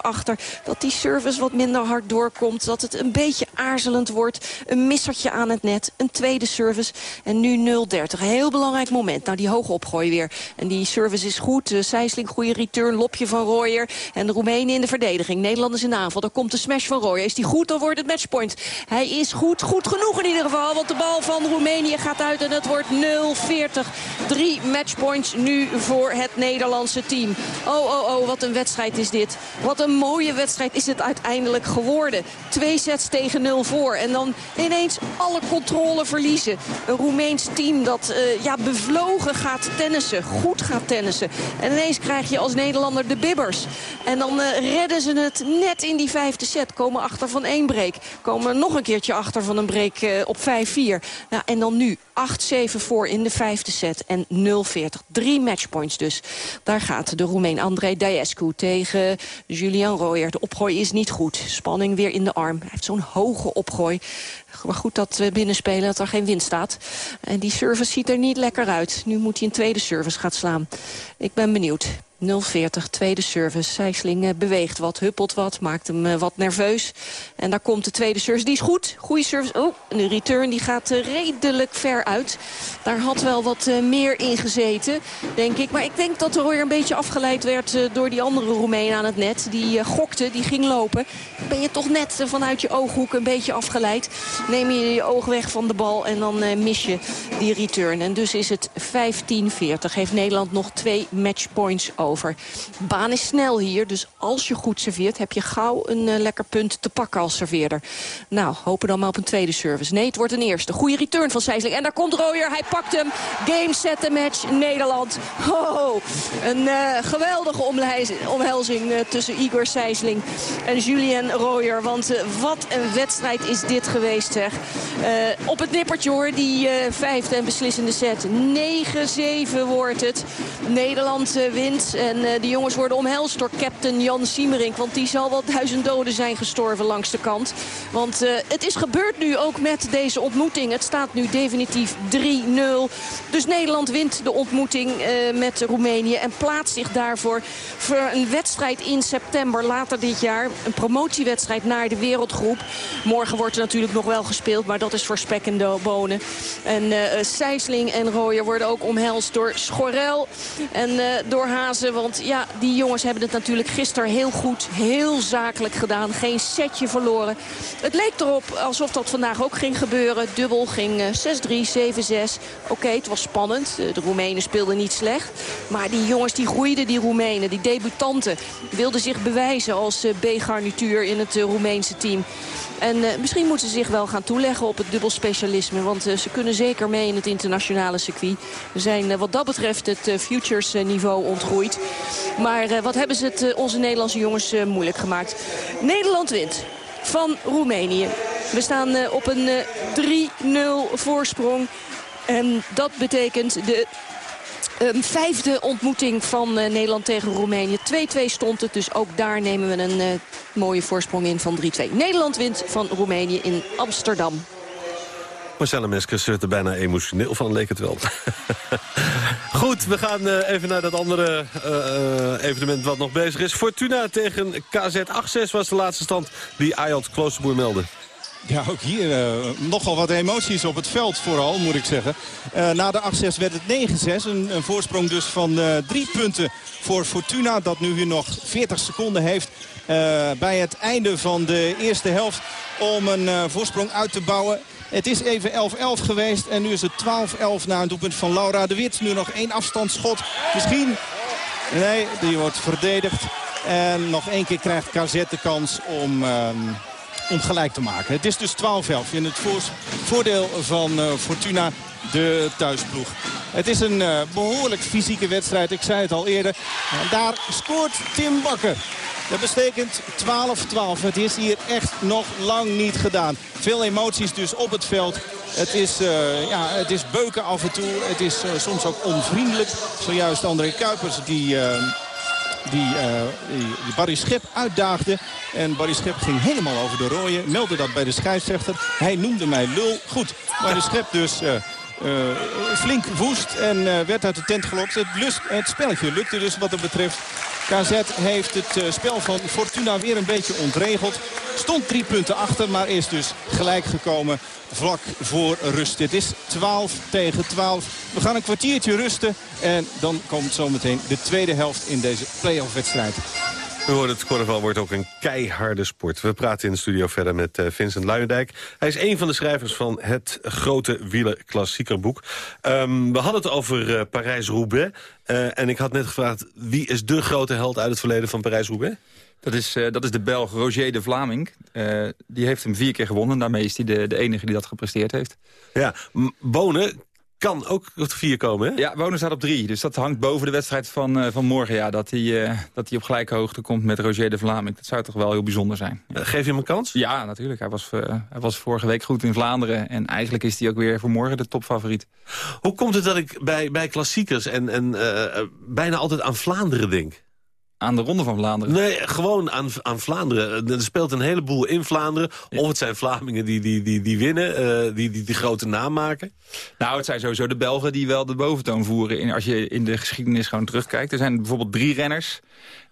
achter... dat die service wat minder hard doorkomt. Dat het een beetje aarzelend wordt. Een missertje aan het net, een tweede service. En nu 0-30. Heel belangrijk moment. Nou, die hoge opgooi weer. En die service is goed. Uh, Sijsling, goede return. Lopje van Royer. En de Roemenen in de verdediging. Nederlanders in de aanval. Daar komt de smash van Royer. Is die goed, dan wordt het matchpoint. Hij is goed. Goed genoeg in ieder geval. Want de bal van Roemenië gaat uit. En het wordt 0-40. Drie matchpoints nu voor het Nederlandse team. Oh, oh, oh. Wat een wedstrijd is dit. Wat een mooie wedstrijd is het uiteindelijk geworden. Twee sets tegen 0 voor. En dan ineens alle controle verliezen. Een Roemeens team dat uh, ja, bevlogen gaat tennissen. Goed gaat tennissen. En ineens krijg je als Nederlander de bibbers. En dan eh, redden ze het net in die vijfde set. Komen achter van één break. Komen nog een keertje achter van een break eh, op 5-4. Nou, en dan nu 8-7 voor in de vijfde set. En 0-40. Drie matchpoints dus. Daar gaat de Roemeen Andrei Daescu tegen Julian Royer. De opgooi is niet goed. Spanning weer in de arm. Hij heeft zo'n hoge opgooi. Maar goed dat we binnenspelen, dat er geen wind staat. En die service ziet er niet lekker uit. Nu moet hij een tweede service gaan slaan. Ik ben benieuwd. 0-40, tweede service. Sijsling eh, beweegt wat, huppelt wat, maakt hem eh, wat nerveus. En daar komt de tweede service. Die is goed. Goede service. Oh, en de return die gaat eh, redelijk ver uit. Daar had wel wat meer in gezeten, denk ik. Maar ik denk dat de Royer een beetje afgeleid werd door die andere Roemeen aan het net. Die gokte, die ging lopen. Ben je toch net vanuit je ooghoek een beetje afgeleid. Neem je je oog weg van de bal en dan mis je die return. En dus is het 15-40. Heeft Nederland nog twee matchpoints over over. Baan is snel hier, dus als je goed serveert... heb je gauw een uh, lekker punt te pakken als serveerder. Nou, hopen dan maar op een tweede service. Nee, het wordt een eerste. Goede return van Sijsling. En daar komt Royer, hij pakt hem. Game, set the match, Nederland. Ho, een uh, geweldige omhelzing uh, tussen Igor Sijsling en Julien Royer. Want wat een wedstrijd is dit geweest, zeg. op het nippertje, hoor, die vijfde en beslissende set. 9-7 wordt het. Nederland wint en uh, de jongens worden omhelst door captain Jan Siemerink. Want die zal wel duizend doden zijn gestorven langs de kant. Want uh, het is gebeurd nu ook met deze ontmoeting. Het staat nu definitief 3-0. Dus Nederland wint de ontmoeting uh, met Roemenië. En plaatst zich daarvoor voor een wedstrijd in september later dit jaar. Een promotiewedstrijd naar de wereldgroep. Morgen wordt er natuurlijk nog wel gespeeld. Maar dat is voor spek en bonen. En Sijsling en Rooyer worden ook omhelst door Schorel. En door Hazen want ja, die jongens hebben het natuurlijk gisteren heel goed, heel zakelijk gedaan. Geen setje verloren. Het leek erop alsof dat vandaag ook ging gebeuren. Dubbel ging 6-3, eh, 7-6. Oké, het was spannend. De Roemenen speelden niet slecht. Maar die jongens die groeiden, die Roemenen, die debutanten... wilden zich bewijzen als eh, B-garnituur in het eh, Roemeense team. En uh, misschien moeten ze zich wel gaan toeleggen op het dubbelspecialisme. Want uh, ze kunnen zeker mee in het internationale circuit. We zijn uh, wat dat betreft het futures niveau ontgroeid. Maar wat hebben ze het onze Nederlandse jongens moeilijk gemaakt. Nederland wint van Roemenië. We staan op een 3-0 voorsprong. En dat betekent de een vijfde ontmoeting van uh, Nederland tegen Roemenië. 2-2 stond het, dus ook daar nemen we een uh, mooie voorsprong in van 3-2. Nederland wint van Roemenië in Amsterdam. Marcella Meskes werd er bijna emotioneel van, leek het wel. Goed, we gaan uh, even naar dat andere evenement wat nog bezig is. Fortuna tegen KZ 8-6 was de laatste stand die Ayot Kloosterboer meldde. Ja, ook hier uh, nogal wat emoties op het veld vooral, moet ik zeggen. Uh, na de 8-6 werd het 9-6. Een, een, voorsprong dus van uh, drie punten voor Fortuna. Dat nu weer nog 40 seconden heeft bij het einde van de eerste helft. Om een voorsprong uit te bouwen. Het is even 11-11 geweest. En nu is het 12-11 na een doelpunt van Laura de Wit. Nu nog één afstandsschot. Misschien... Nee, die wordt verdedigd. En nog één keer krijgt KZ de kans om... Om gelijk te maken. Het is dus 12-11 in het voordeel van uh, Fortuna, de thuisploeg. Het is een uh, behoorlijk fysieke wedstrijd, ik zei het al eerder. En daar scoort Tim Bakker. Dat betekent 12-12. Het is hier echt nog lang niet gedaan. Veel emoties dus op het veld. Het is, uh, ja, het is beuken af en toe. Het is soms ook onvriendelijk. Zojuist André Kuipers die... Uh, die, die, Barry Schip uitdaagde. En Barry Schip ging helemaal over de rooien. Meldde dat bij de scheidsrechter. Hij noemde mij lul. Goed, Barry Schip dus... Uh, uh, flink woest en werd uit de tent gelokt. Het, lust, het spelletje lukte dus wat dat betreft. KZ heeft het uh, spel van Fortuna weer een beetje ontregeld. Stond drie punten achter, maar is dus gelijk gekomen vlak voor rust. Het is 12 tegen 12. We gaan een kwartiertje rusten en dan komt zometeen de tweede helft in deze playoff wedstrijd. Horen het korfbal wordt ook een keiharde sport. We praten in de studio verder met uh, Vincent Luijendijk. Hij is een van de schrijvers van het grote wielerklassiekerboek. Um, we hadden het over uh, Parijs-Roubaix. Uh, en ik had net gevraagd, wie is de grote held uit het verleden van Parijs-Roubaix? Dat is, uh, dat is de Belg Roger de Vlaming. Uh, die heeft hem vier keer gewonnen. Daarmee is hij de, de enige die dat gepresteerd heeft. Ja, Bonen kan ook op de vier komen, hè? Ja, Bonen staat op drie. Dus dat hangt boven de wedstrijd van, eh, van morgen. Ja, dat hij eh, dat hij op gelijke hoogte komt met Roger de Vlaming. Dat zou toch wel heel bijzonder zijn. Ja. geef je hem een kans? Ja, natuurlijk. Hij was, eh, hij was vorige week goed in Vlaanderen. En eigenlijk is hij ook weer voor morgen de topfavoriet. Hoe komt het dat ik bij, bij klassiekers en, en bijna altijd aan Vlaanderen denk? Aan de Ronde van Vlaanderen? Nee, gewoon aan, aan Vlaanderen. Er speelt een heleboel in Vlaanderen. Of het zijn Vlamingen die, die, die, die winnen, uh, die, die die grote naam maken. Nou, het zijn sowieso de Belgen die wel de boventoon voeren. In, als je in de geschiedenis gewoon terugkijkt. Er zijn bijvoorbeeld drie renners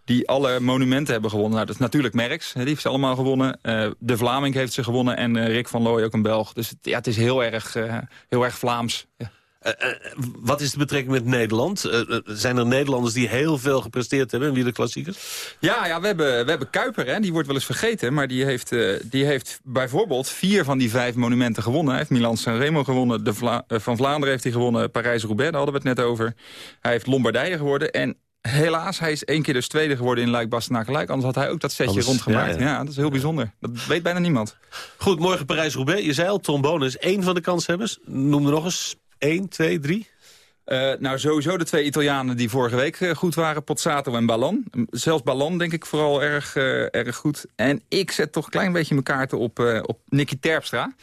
die alle monumenten hebben gewonnen. Nou, dat is natuurlijk Merckx, die heeft ze allemaal gewonnen. Uh, de Vlaming heeft ze gewonnen en uh, Rick van Looy ook een Belg. Dus het, ja, het is heel erg, heel erg Vlaams. Ja. Uh, uh, wat is de betrekking met Nederland? Uh, zijn er Nederlanders die heel veel gepresteerd hebben in wielerklassiekers? Ja, ja we, hebben, we hebben Kuiper, hè, die wordt wel eens vergeten. Maar die heeft, die heeft bijvoorbeeld vier van die vijf monumenten gewonnen. Hij heeft Milan Sanremo gewonnen, de Vla van Vlaanderen heeft hij gewonnen... Parijs-Roubaix, daar hadden we het net over. Hij heeft Lombardije geworden en Helaas, hij is één keer dus tweede geworden in Luik Bastenaken Anders had hij ook dat setje rondgemaakt. Ja, ja. dat is heel bijzonder. Dat weet bijna niemand. Goed, morgen Parijs-Roubaix. Je zei al, Tom Bonen is één van de kanshebbers. Noem er nog eens 1, 2, 3? Uh, nou, sowieso de twee Italianen die vorige week uh, goed waren. Pozzato en Ballon. Zelfs Ballon denk ik vooral erg, uh, erg goed. En ik zet toch een klein beetje mijn kaarten op, op Nicky Terpstra.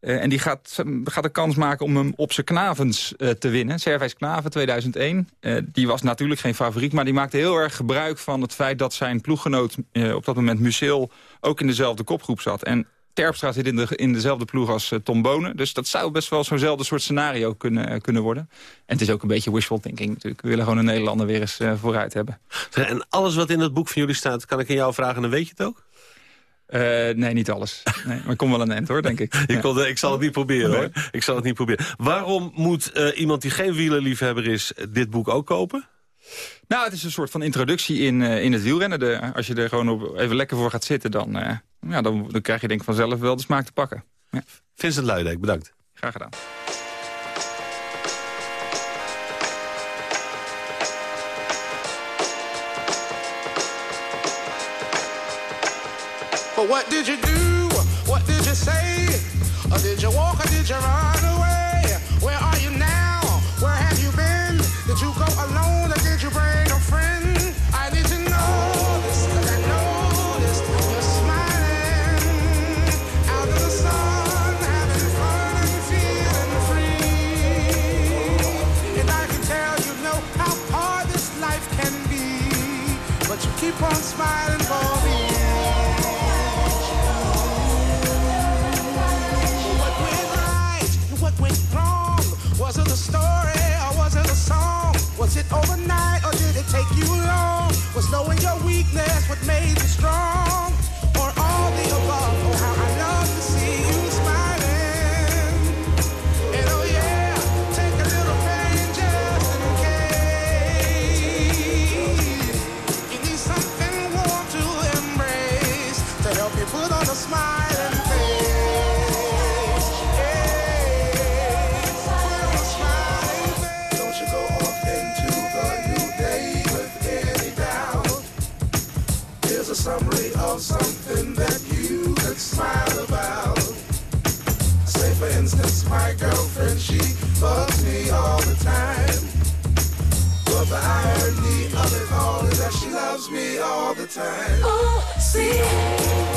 en die gaat, gaat de kans maken om hem op zijn knavens te winnen. Servijs Knaven 2001. die was natuurlijk geen favoriet, maar die maakte heel erg gebruik van het feit dat zijn ploeggenoot op dat moment Musil ook in dezelfde kopgroep zat. En Terpstra zit in, de, in dezelfde ploeg als uh, Tom Bonen. Dus dat zou best wel zo'nzelfde soort scenario kunnen, uh, kunnen worden. En het is ook een beetje wishful thinking natuurlijk. We willen gewoon een Nederlander weer eens uh, vooruit hebben. En alles wat in het boek van jullie staat, kan ik aan jou vragen en dan weet je het ook? nee, niet alles. Nee, maar ik kom wel een eind hoor, denk ik. je kon, ik zal het niet proberen hoor. Ik zal het niet proberen. Waarom moet iemand die geen wielerliefhebber is dit boek ook kopen? Nou, het is een soort van introductie in, uh, in het wielrennen. De, als je er gewoon op, even lekker voor gaat zitten, dan, uh, ja, dan, dan, krijg je denk ik vanzelf wel de smaak te pakken. Ja. Vincent Luidijk, bedankt. Graag gedaan. Was it overnight or did it take you long? Was knowing your weakness what made you strong? Instance, my girlfriend, she bugs me all the time. But the irony of it all is that she loves me all the time. Oh, see.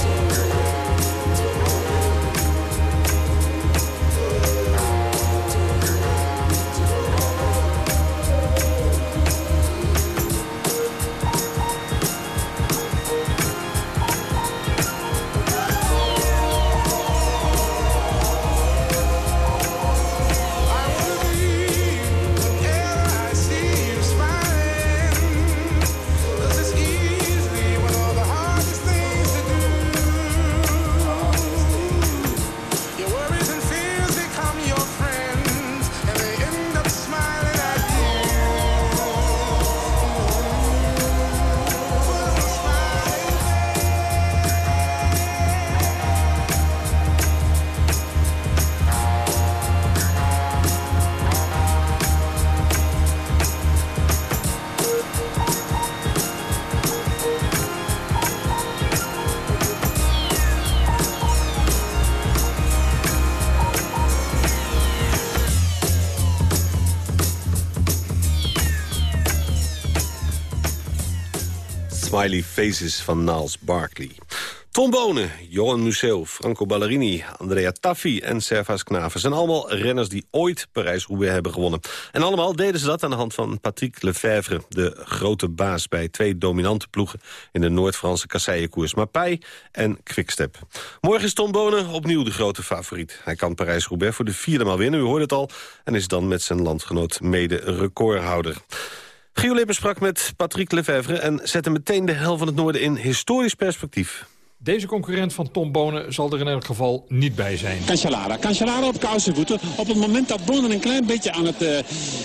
Van Niles Barkley. Tom Bonen, Johan Museeuw, Franco Ballerini, Andrea Taffi en Servas Knaven... zijn allemaal renners die ooit Parijs-Roubaix hebben gewonnen. En allemaal deden ze dat aan de hand van Patrick Lefevre... de grote baas bij twee dominante ploegen... in de Noord-Franse kasseien-koers Mapai en Quickstep. Morgen is Tom Bonen opnieuw de grote favoriet. Hij kan Parijs-Roubaix voor de vierde maal winnen, u hoort het al... en is dan met zijn landgenoot mede-recordhouder. Gio Lippen sprak met Patrick Lefevre en zette meteen de hel van het noorden in historisch perspectief. Deze concurrent van Tom Bonen zal er in elk geval niet bij zijn. Cancellara. Cancellara op kousenvoeten. Op het moment dat Bonen een klein beetje aan het uh,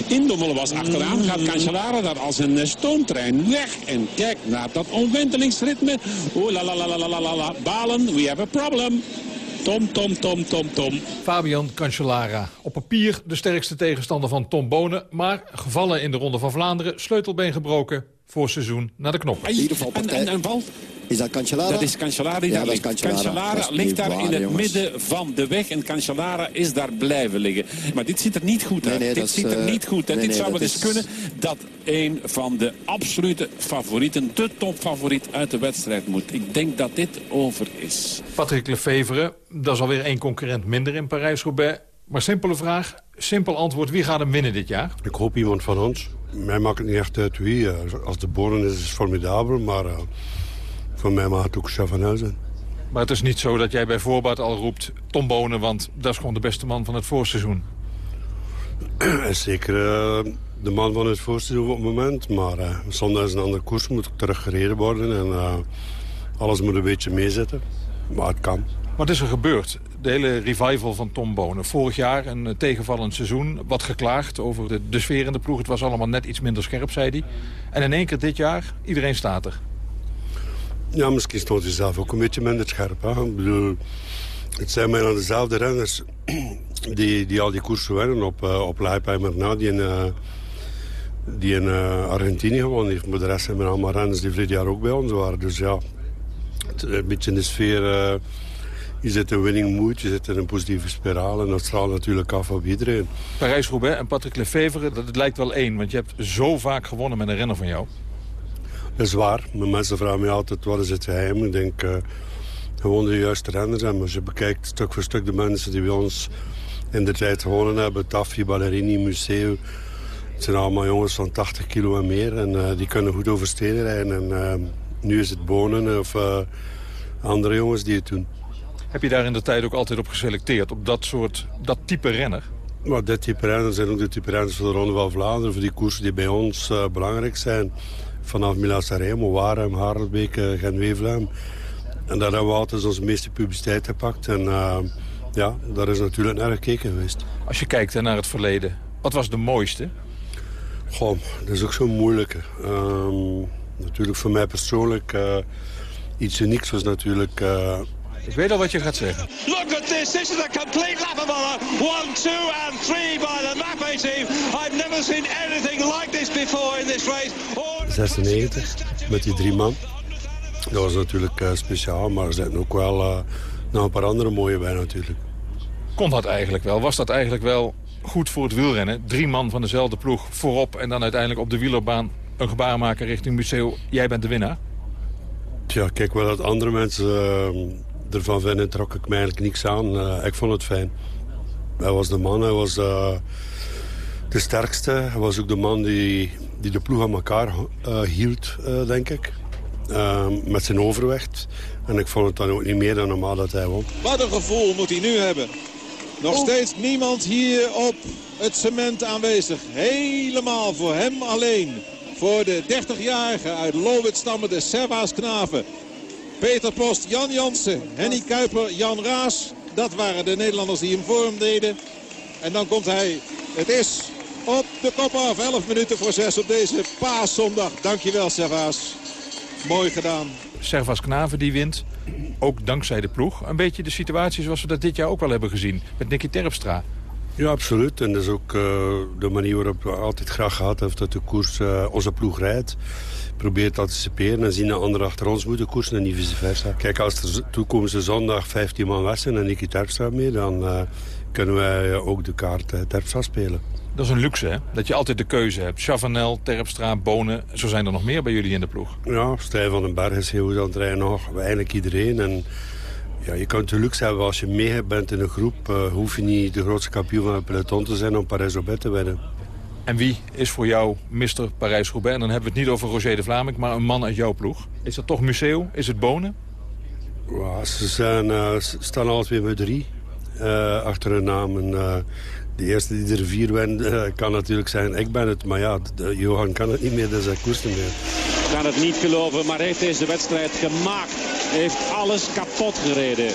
indommelen was achteraan... gaat Cancellara daar als een uh, stoomtrein weg. En kijk naar dat omwentelingsritme. Oeh, la la la la la la la. Balen, we have a problem. Tom, Tom, Tom, Tom, Tom. Fabian Cancellara. Op papier de sterkste tegenstander van Tom Bonen... maar gevallen in de Ronde van Vlaanderen, sleutelbeen gebroken... voor seizoen naar de knoppen. In ieder geval en, en, en Is dat Cancellara? Dat is Cancellara Ja, dat is ligt. Cancellara. Cancellara Dat is ligt daar waar, in het jongens. midden van de weg. En Cancellara is daar blijven liggen. Maar dit ziet er niet goed uit. nee, dit ziet er eh, niet goed uit. nee, dit zou wel eens is- kunnen dat een van de absolute favorieten, de topfavoriet uit de wedstrijd moet. Ik denk dat dit over is. Patrick Lefevre, dat is alweer één concurrent minder in Parijs-Roubaix. Maar simpele vraag, simpel antwoord. Wie gaat hem winnen dit jaar? Ik hoop iemand van ons. Mij maakt het niet echt uit wie. eh, Als de Bonen is, is het formidabel. Maar eh, voor mij het ook Chavanel zijn. Maar het is niet zo dat jij bij voorbaat al roept... Tom Bonen, want dat is gewoon de beste man van het voorseizoen. Zeker eh, de man van het voorstel op het moment. Maar eh, zondag is een andere koers. Moet teruggereden worden. En eh, alles moet een beetje meezitten. Maar het kan. Wat is er gebeurd? De hele revival van Tom Bonen. Vorig jaar een tegenvallend seizoen. Wat geklaagd over de, de sfeer in de ploeg. Het was allemaal net iets minder scherp, zei hij. En in één keer dit jaar, iedereen staat er. Ja, misschien stond hij zelf ook een beetje minder scherp. Hè? Ik bedoel, het zijn bijna dezelfde renners die, die al die koersen winnen op, uh, op Leipheimer na, die in, uh, die in uh, Argentinië gewonnen heeft. Maar de rest zijn allemaal renners die vorig jaar ook bij ons waren. Dus ja, het, een beetje in de sfeer... Je zit in winning mood, je zit in een positieve spiraal... en dat straalt natuurlijk af op iedereen. Parijs-Roubaix en Patrick Lefevre, dat het lijkt wel één. Want je hebt zo vaak gewonnen met een renner van jou. Dat is waar. Maar mensen vragen mij altijd, wat is het geheim? Ik denk, uh, gewoon de juiste renners. En als je bekijkt stuk voor stuk de mensen die bij ons in de tijd gewonnen hebben... Taffi, Ballerini, Museo... Het zijn allemaal jongens van 80 kilo en meer. En uh, die kunnen goed over steden rijden. En uh, nu is het Bonen of andere jongens die het doen. Heb je daar in de tijd ook altijd op geselecteerd? Op dat soort, dat type renner? Maar dit type renners zijn ook de type renners voor de Ronde van Vlaanderen. Voor die koersen die bij ons belangrijk zijn. Vanaf Milan-Sanremo, Warem, Harelbeek, uh. En daar hebben we altijd onze meeste publiciteit gepakt. En uh, ja, daar is natuurlijk naar gekeken geweest. Als je kijkt naar het verleden, wat was de mooiste? Goh, dat is ook zo moeilijk. Um, natuurlijk voor mij persoonlijk uh, iets unieks was natuurlijk... Ik weet al wat je gaat zeggen. Look at this. This is a complete Lappenballer. One, two and three by the Mappe team. I've never seen anything like this before in this race. Oh. 96, met die drie man. Dat was natuurlijk uh, speciaal, maar er zijn ook wel uh, nog een paar andere mooie bij natuurlijk. Kon dat eigenlijk wel? Was dat eigenlijk wel goed voor het wielrennen? Drie man van dezelfde ploeg voorop en dan uiteindelijk op de wielerbaan een gebaar maken richting Museo. Jij bent de winnaar? Tja, kijk, wel dat andere mensen uh, ervan vinden, trok ik me eigenlijk niks aan. Uh, ik vond het fijn. Hij was de man, hij was uh, de sterkste. Hij was ook de man die, die de ploeg aan elkaar uh, hield, uh, denk ik. Uh, met zijn overwicht. En ik vond het dan ook niet meer dan normaal dat hij won. Wat een gevoel moet hij nu hebben. Nog oh. steeds niemand hier op het cement aanwezig. Helemaal voor hem alleen. Voor de 30-jarige uit Lowit stammende Servaas Knaven. Peter Post, Jan Jansen, Henny Kuiper, Jan Raas. Dat waren de Nederlanders die hem voor hem deden. En dan komt hij. Het is op de kop af. 11 minuten voor 6 op deze paaszondag. Dankjewel Servaas. Mooi gedaan. Servas Knaven die wint, ook dankzij de ploeg. Een beetje de situatie zoals we dat dit jaar ook wel hebben gezien met Nicky Terpstra. Ja, absoluut. En dat is ook eh, de manier waarop we altijd graag gehad hebben... dat de koers eh, onze ploeg rijdt. Probeert te anticiperen en zien dat anderen achter ons moeten koersen en niet vice versa. Kijk, als er toekomstige zondag 15 man weg zijn en Nicky Terpstra mee... dan eh, kunnen wij ook de kaart Terpstra spelen. Dat is een luxe, hè? Dat je altijd de keuze hebt. Chavanel, Terpstra, Bonen. Zo zijn er nog meer bij jullie in de ploeg. Ja, Stijn van den Berg is heel goed aan het rijden nog. Eigenlijk iedereen. En ja, je kan het luxe hebben als je mee bent in een groep. Uh, hoef je niet de grootste kampioen van het peloton te zijn om Parijs-Roubaix te winnen. En wie is voor jou Mr. Parijs-Roubaix? En dan hebben we het niet over Roger de Vlaming, maar een man uit jouw ploeg. Is dat toch Museo? Is het Bonen? Ja, ze, zijn, uh, ze staan altijd weer met drie uh, achter hun naam. En, de eerste die er vier wint kan natuurlijk zijn, ik ben het. Maar ja, de, Johan kan het niet meer, dus hij koerst niet meer. Ik kan het niet geloven, maar heeft deze wedstrijd gemaakt. Heeft alles kapot gereden.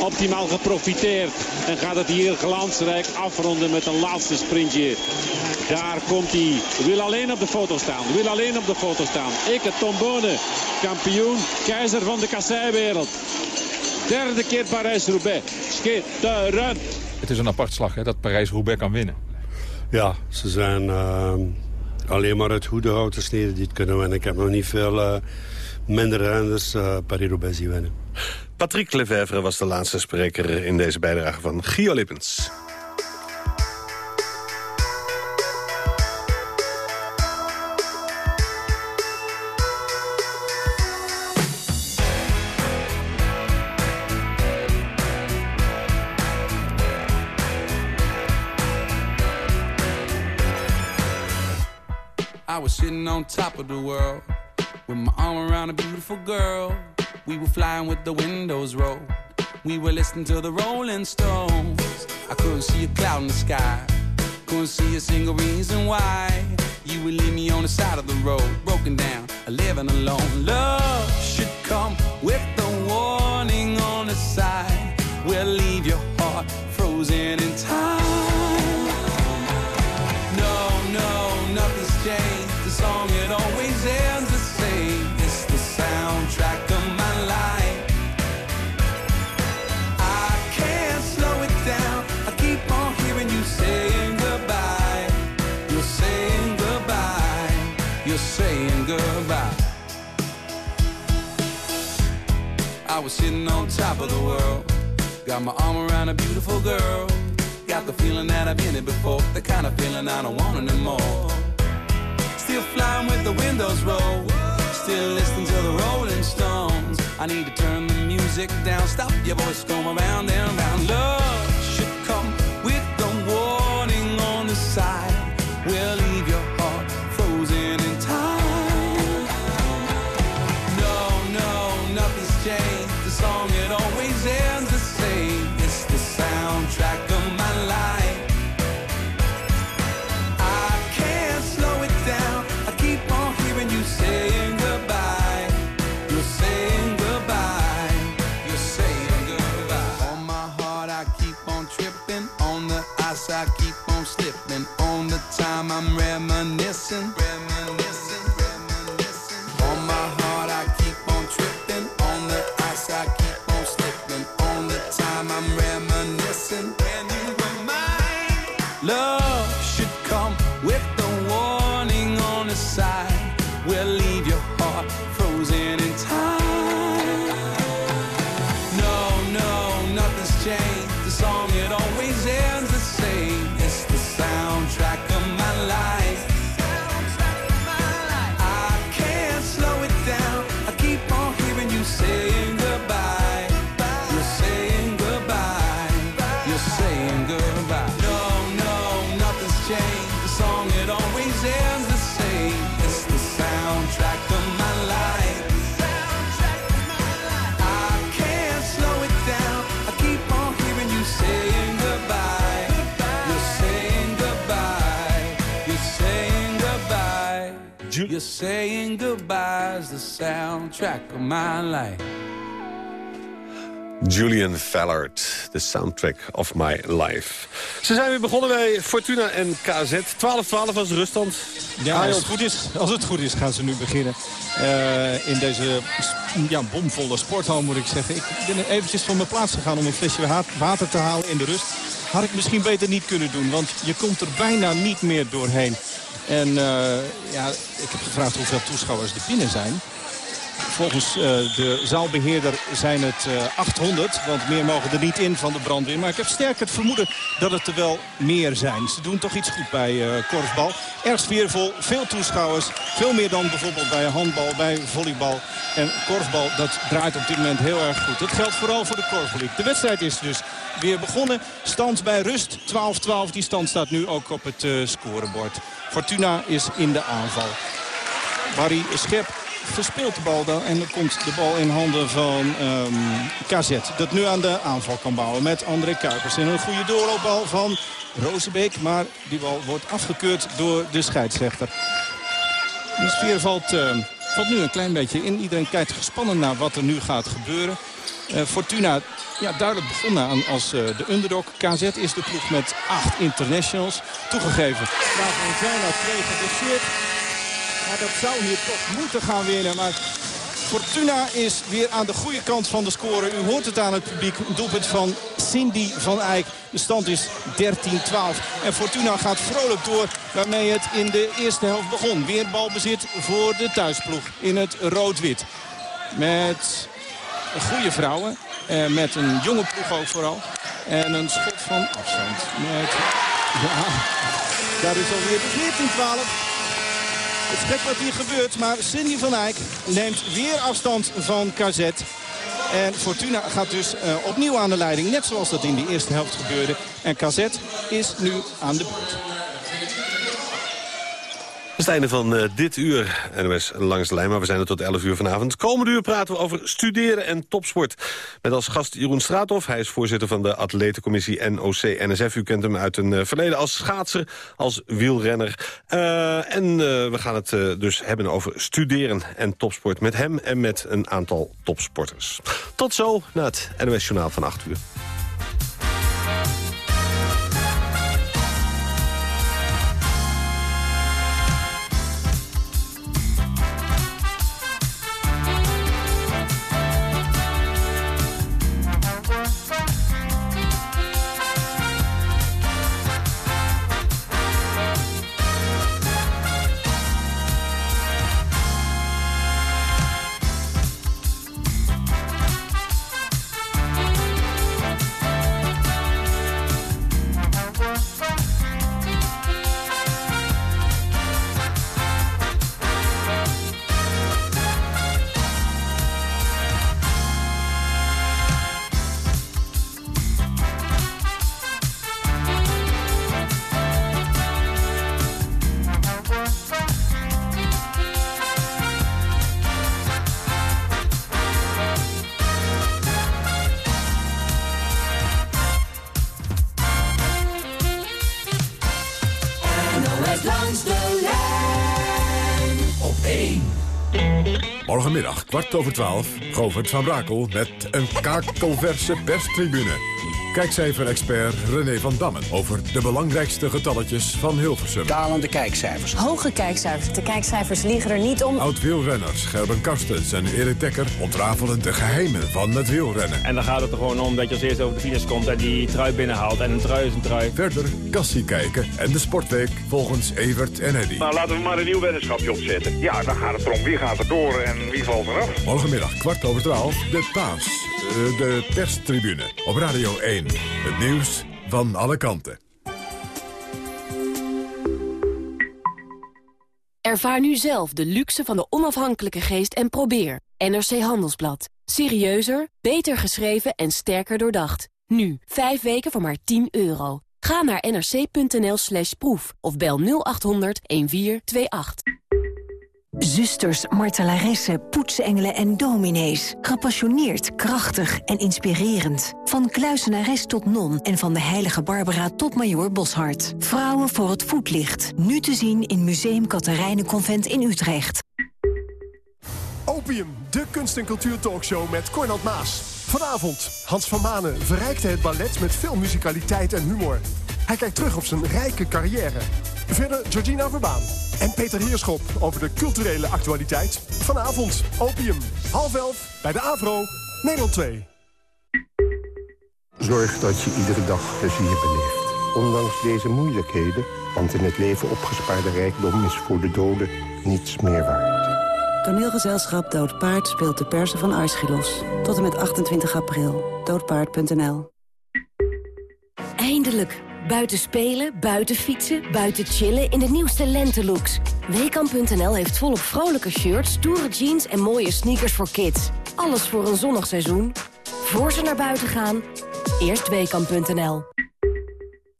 Optimaal geprofiteerd. En gaat het hier glansrijk afronden met een laatste sprintje. Daar komt hij. Wil alleen op de foto staan. Wil alleen op de foto staan. Ikke Tom Bonen. Kampioen. Keizer van de kasseiwereld. Derde keer Parijs-Roubaix. Schitterend. Het is een apart slag hè, dat Parijs-Roubaix kan winnen. Ja, ze zijn uh, alleen maar uit goede houten sneden die het kunnen winnen. Ik heb nog niet veel uh, minder renners uh, Parijs-Roubaix zien winnen. Patrick Lefevre was de laatste spreker in deze bijdrage van Gio Lippens. I was sitting on top of the world with my arm around a beautiful girl. We were flying with the windows rolled. We were listening to the Rolling Stones. I couldn't see a cloud in the sky. Couldn't see a single reason why you would leave me on the side of the road, broken down, living alone. Love should come with the warning on the side. We'll leave your heart frozen was sitting on top of the world. Got my arm around a beautiful girl. Got the feeling that I've been it before. The kind of feeling I don't want anymore. Still flying with the windows rolled. Still listening to the Rolling Stones. I need to turn the music down. Stop your voice going round and round. Love should come with the warning on the side. We'll You're saying goodbye is the soundtrack of my life. Julian Fallard, the soundtrack of my life. Ze zijn weer begonnen bij Fortuna en KZ. 12-12 was de ruststand. Ja, als het, goed is, als het goed is gaan ze nu beginnen. Eh, in deze ja, bomvolle sporthal moet ik zeggen. Ik ben eventjes van mijn plaats gegaan om een flesje water te halen in de rust. had ik misschien beter niet kunnen doen. Want je komt er bijna niet meer doorheen. En eh, ja, ik heb gevraagd hoeveel toeschouwers er binnen zijn. Volgens eh, de zaalbeheerder zijn het eh, 800, want meer mogen er niet in van de brandweer. Maar ik heb sterk het vermoeden dat het er wel meer zijn. Ze doen toch iets goed bij eh, korfbal. Erg sfeervol, veel toeschouwers. Veel meer dan bijvoorbeeld bij handbal, bij volleybal. En korfbal, dat draait op dit moment heel erg goed. Dat geldt vooral voor de korfbal. De wedstrijd is dus weer begonnen. Stand bij rust, 12-12. Die stand staat nu ook op het eh, scorebord. Fortuna is in de aanval. Barry Schep verspeelt de bal dan. En dan komt de bal in handen van ehm KZ. Dat nu aan de aanval kan bouwen met André Kuipers. En een goede doorloopbal van Rozenbeek. Maar die bal wordt afgekeurd door de scheidsrechter. De sfeer valt, eh, valt nu een klein beetje in. Iedereen kijkt gespannen naar wat er nu gaat gebeuren. Eh, Fortuna, ja, duidelijk begonnen aan als eh, de underdog. KZ is de ploeg met acht internationals. Toegegeven, zijn er twee geblesseerd. Maar dat zou hier toch moeten gaan winnen. Maar Fortuna is weer aan de goede kant van de score. U hoort het aan het publiek. Doelpunt van Cindy van Eyck. De stand is 13-12. En Fortuna gaat vrolijk door waarmee het in de eerste helft begon. Weer balbezit voor de thuisploeg in het rood-wit. Met goede vrouwen. Eh, met een jonge ploeg ook vooral. En een schot van afstand. Ja, daar is alweer de 14-12. Het is wat hier gebeurt, maar Cindy van Eyck neemt weer afstand van KZ. En Fortuna gaat dus eh, opnieuw aan de leiding, net zoals dat in de eerste helft gebeurde. En KZ is nu aan de beurt. Is het einde van eh, dit uur NOS Langs de Lijn, maar we zijn er tot 11 uur vanavond. Komende uur praten we over studeren en topsport. Met als gast Jeroen Straathoff. Hij is voorzitter van de atletencommissie NOC-NSF. U kent hem uit een eh, verleden als schaatser, als wielrenner. Eh, en we gaan het dus hebben over studeren en topsport met hem en met een aantal topsporters. Tot zo na het NOS Journaal van 8 uur. Morgenmiddag, kwart over twaalf, Govert van Brakel met een kakelverse perstribune. Kijkcijfer-expert René van Dammen over de belangrijkste getalletjes van Hilversum. Dalende kijkcijfers. Hoge kijkcijfers. De kijkcijfers liegen er niet om. Oud-wielrenners Gerben Karstens en Erik Dekker ontrafelen de geheimen van het wielrennen. En dan gaat het er gewoon om dat je als eerste over de finish komt en die trui binnenhaalt. En een trui is een trui. Verder kassie kijken en de sportweek volgens Evert en Eddy. Nou, laten we maar een nieuw weddenschapje opzetten. Ja, dan gaat het erom wie gaat er door en wie valt eraf. Morgenmiddag kwart over twaalf, de paas. Eh, de perstribune op Radio 1. Het nieuws van alle kanten. Ervaar nu zelf de luxe van de onafhankelijke geest en probeer. NRC Handelsblad. Serieuzer, beter geschreven en sterker doordacht. Nu, 5 weken voor maar 10 euro. Ga naar nrc.nl slash proef of bel 0800 1428. Zusters, martelaressen, poetsengelen en dominees. Gepassioneerd, krachtig en inspirerend. Van kluisenares tot non en van de heilige Barbara tot majoor Boshart. Vrouwen voor het voetlicht. Nu te zien in Museum Katharijnenconvent in Utrecht. Opium, de kunst- en cultuur-talkshow met Cornald Maas. Vanavond, Hans van Manen verrijkte het ballet met veel muzikaliteit en humor. Hij kijkt terug op zijn rijke carrière. Verder Georgina Verbaan en Peter Heerschop over de culturele actualiteit. Vanavond, Opium, half elf, bij de AVRO, Nederland 2. Zorg dat je iedere dag plezier beleeft. Ondanks deze moeilijkheden, want in het leven opgespaarde rijkdom is voor de doden niets meer waard. Toneelgezelschap Dood Paard speelt de persen van Aeschylos. Tot en met 28 april. Doodpaard.nl Eindelijk. Buiten spelen, buiten fietsen, buiten chillen in de nieuwste lentelooks. Weekamp.nl heeft volop vrolijke shirts, stoere jeans en mooie sneakers voor kids. Alles voor een zonnig seizoen. Voor ze naar buiten gaan, eerst Weekamp.nl.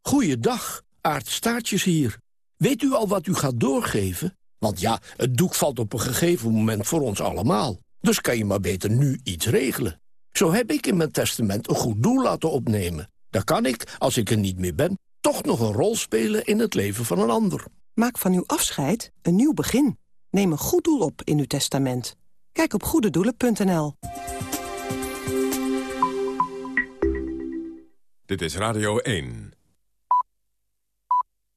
Goeiedag, Aart Staartjes hier. Weet u al wat u gaat doorgeven? Want ja, het doek valt op een gegeven moment voor ons allemaal. Dus kan je maar beter nu iets regelen. Zo heb ik in mijn testament een goed doel laten opnemen. Dan kan ik, als ik er niet meer ben, toch nog een rol spelen in het leven van een ander. Maak van uw afscheid een nieuw begin. Neem een goed doel op in uw testament. Kijk op goededoelen.nl. Dit is Radio 1.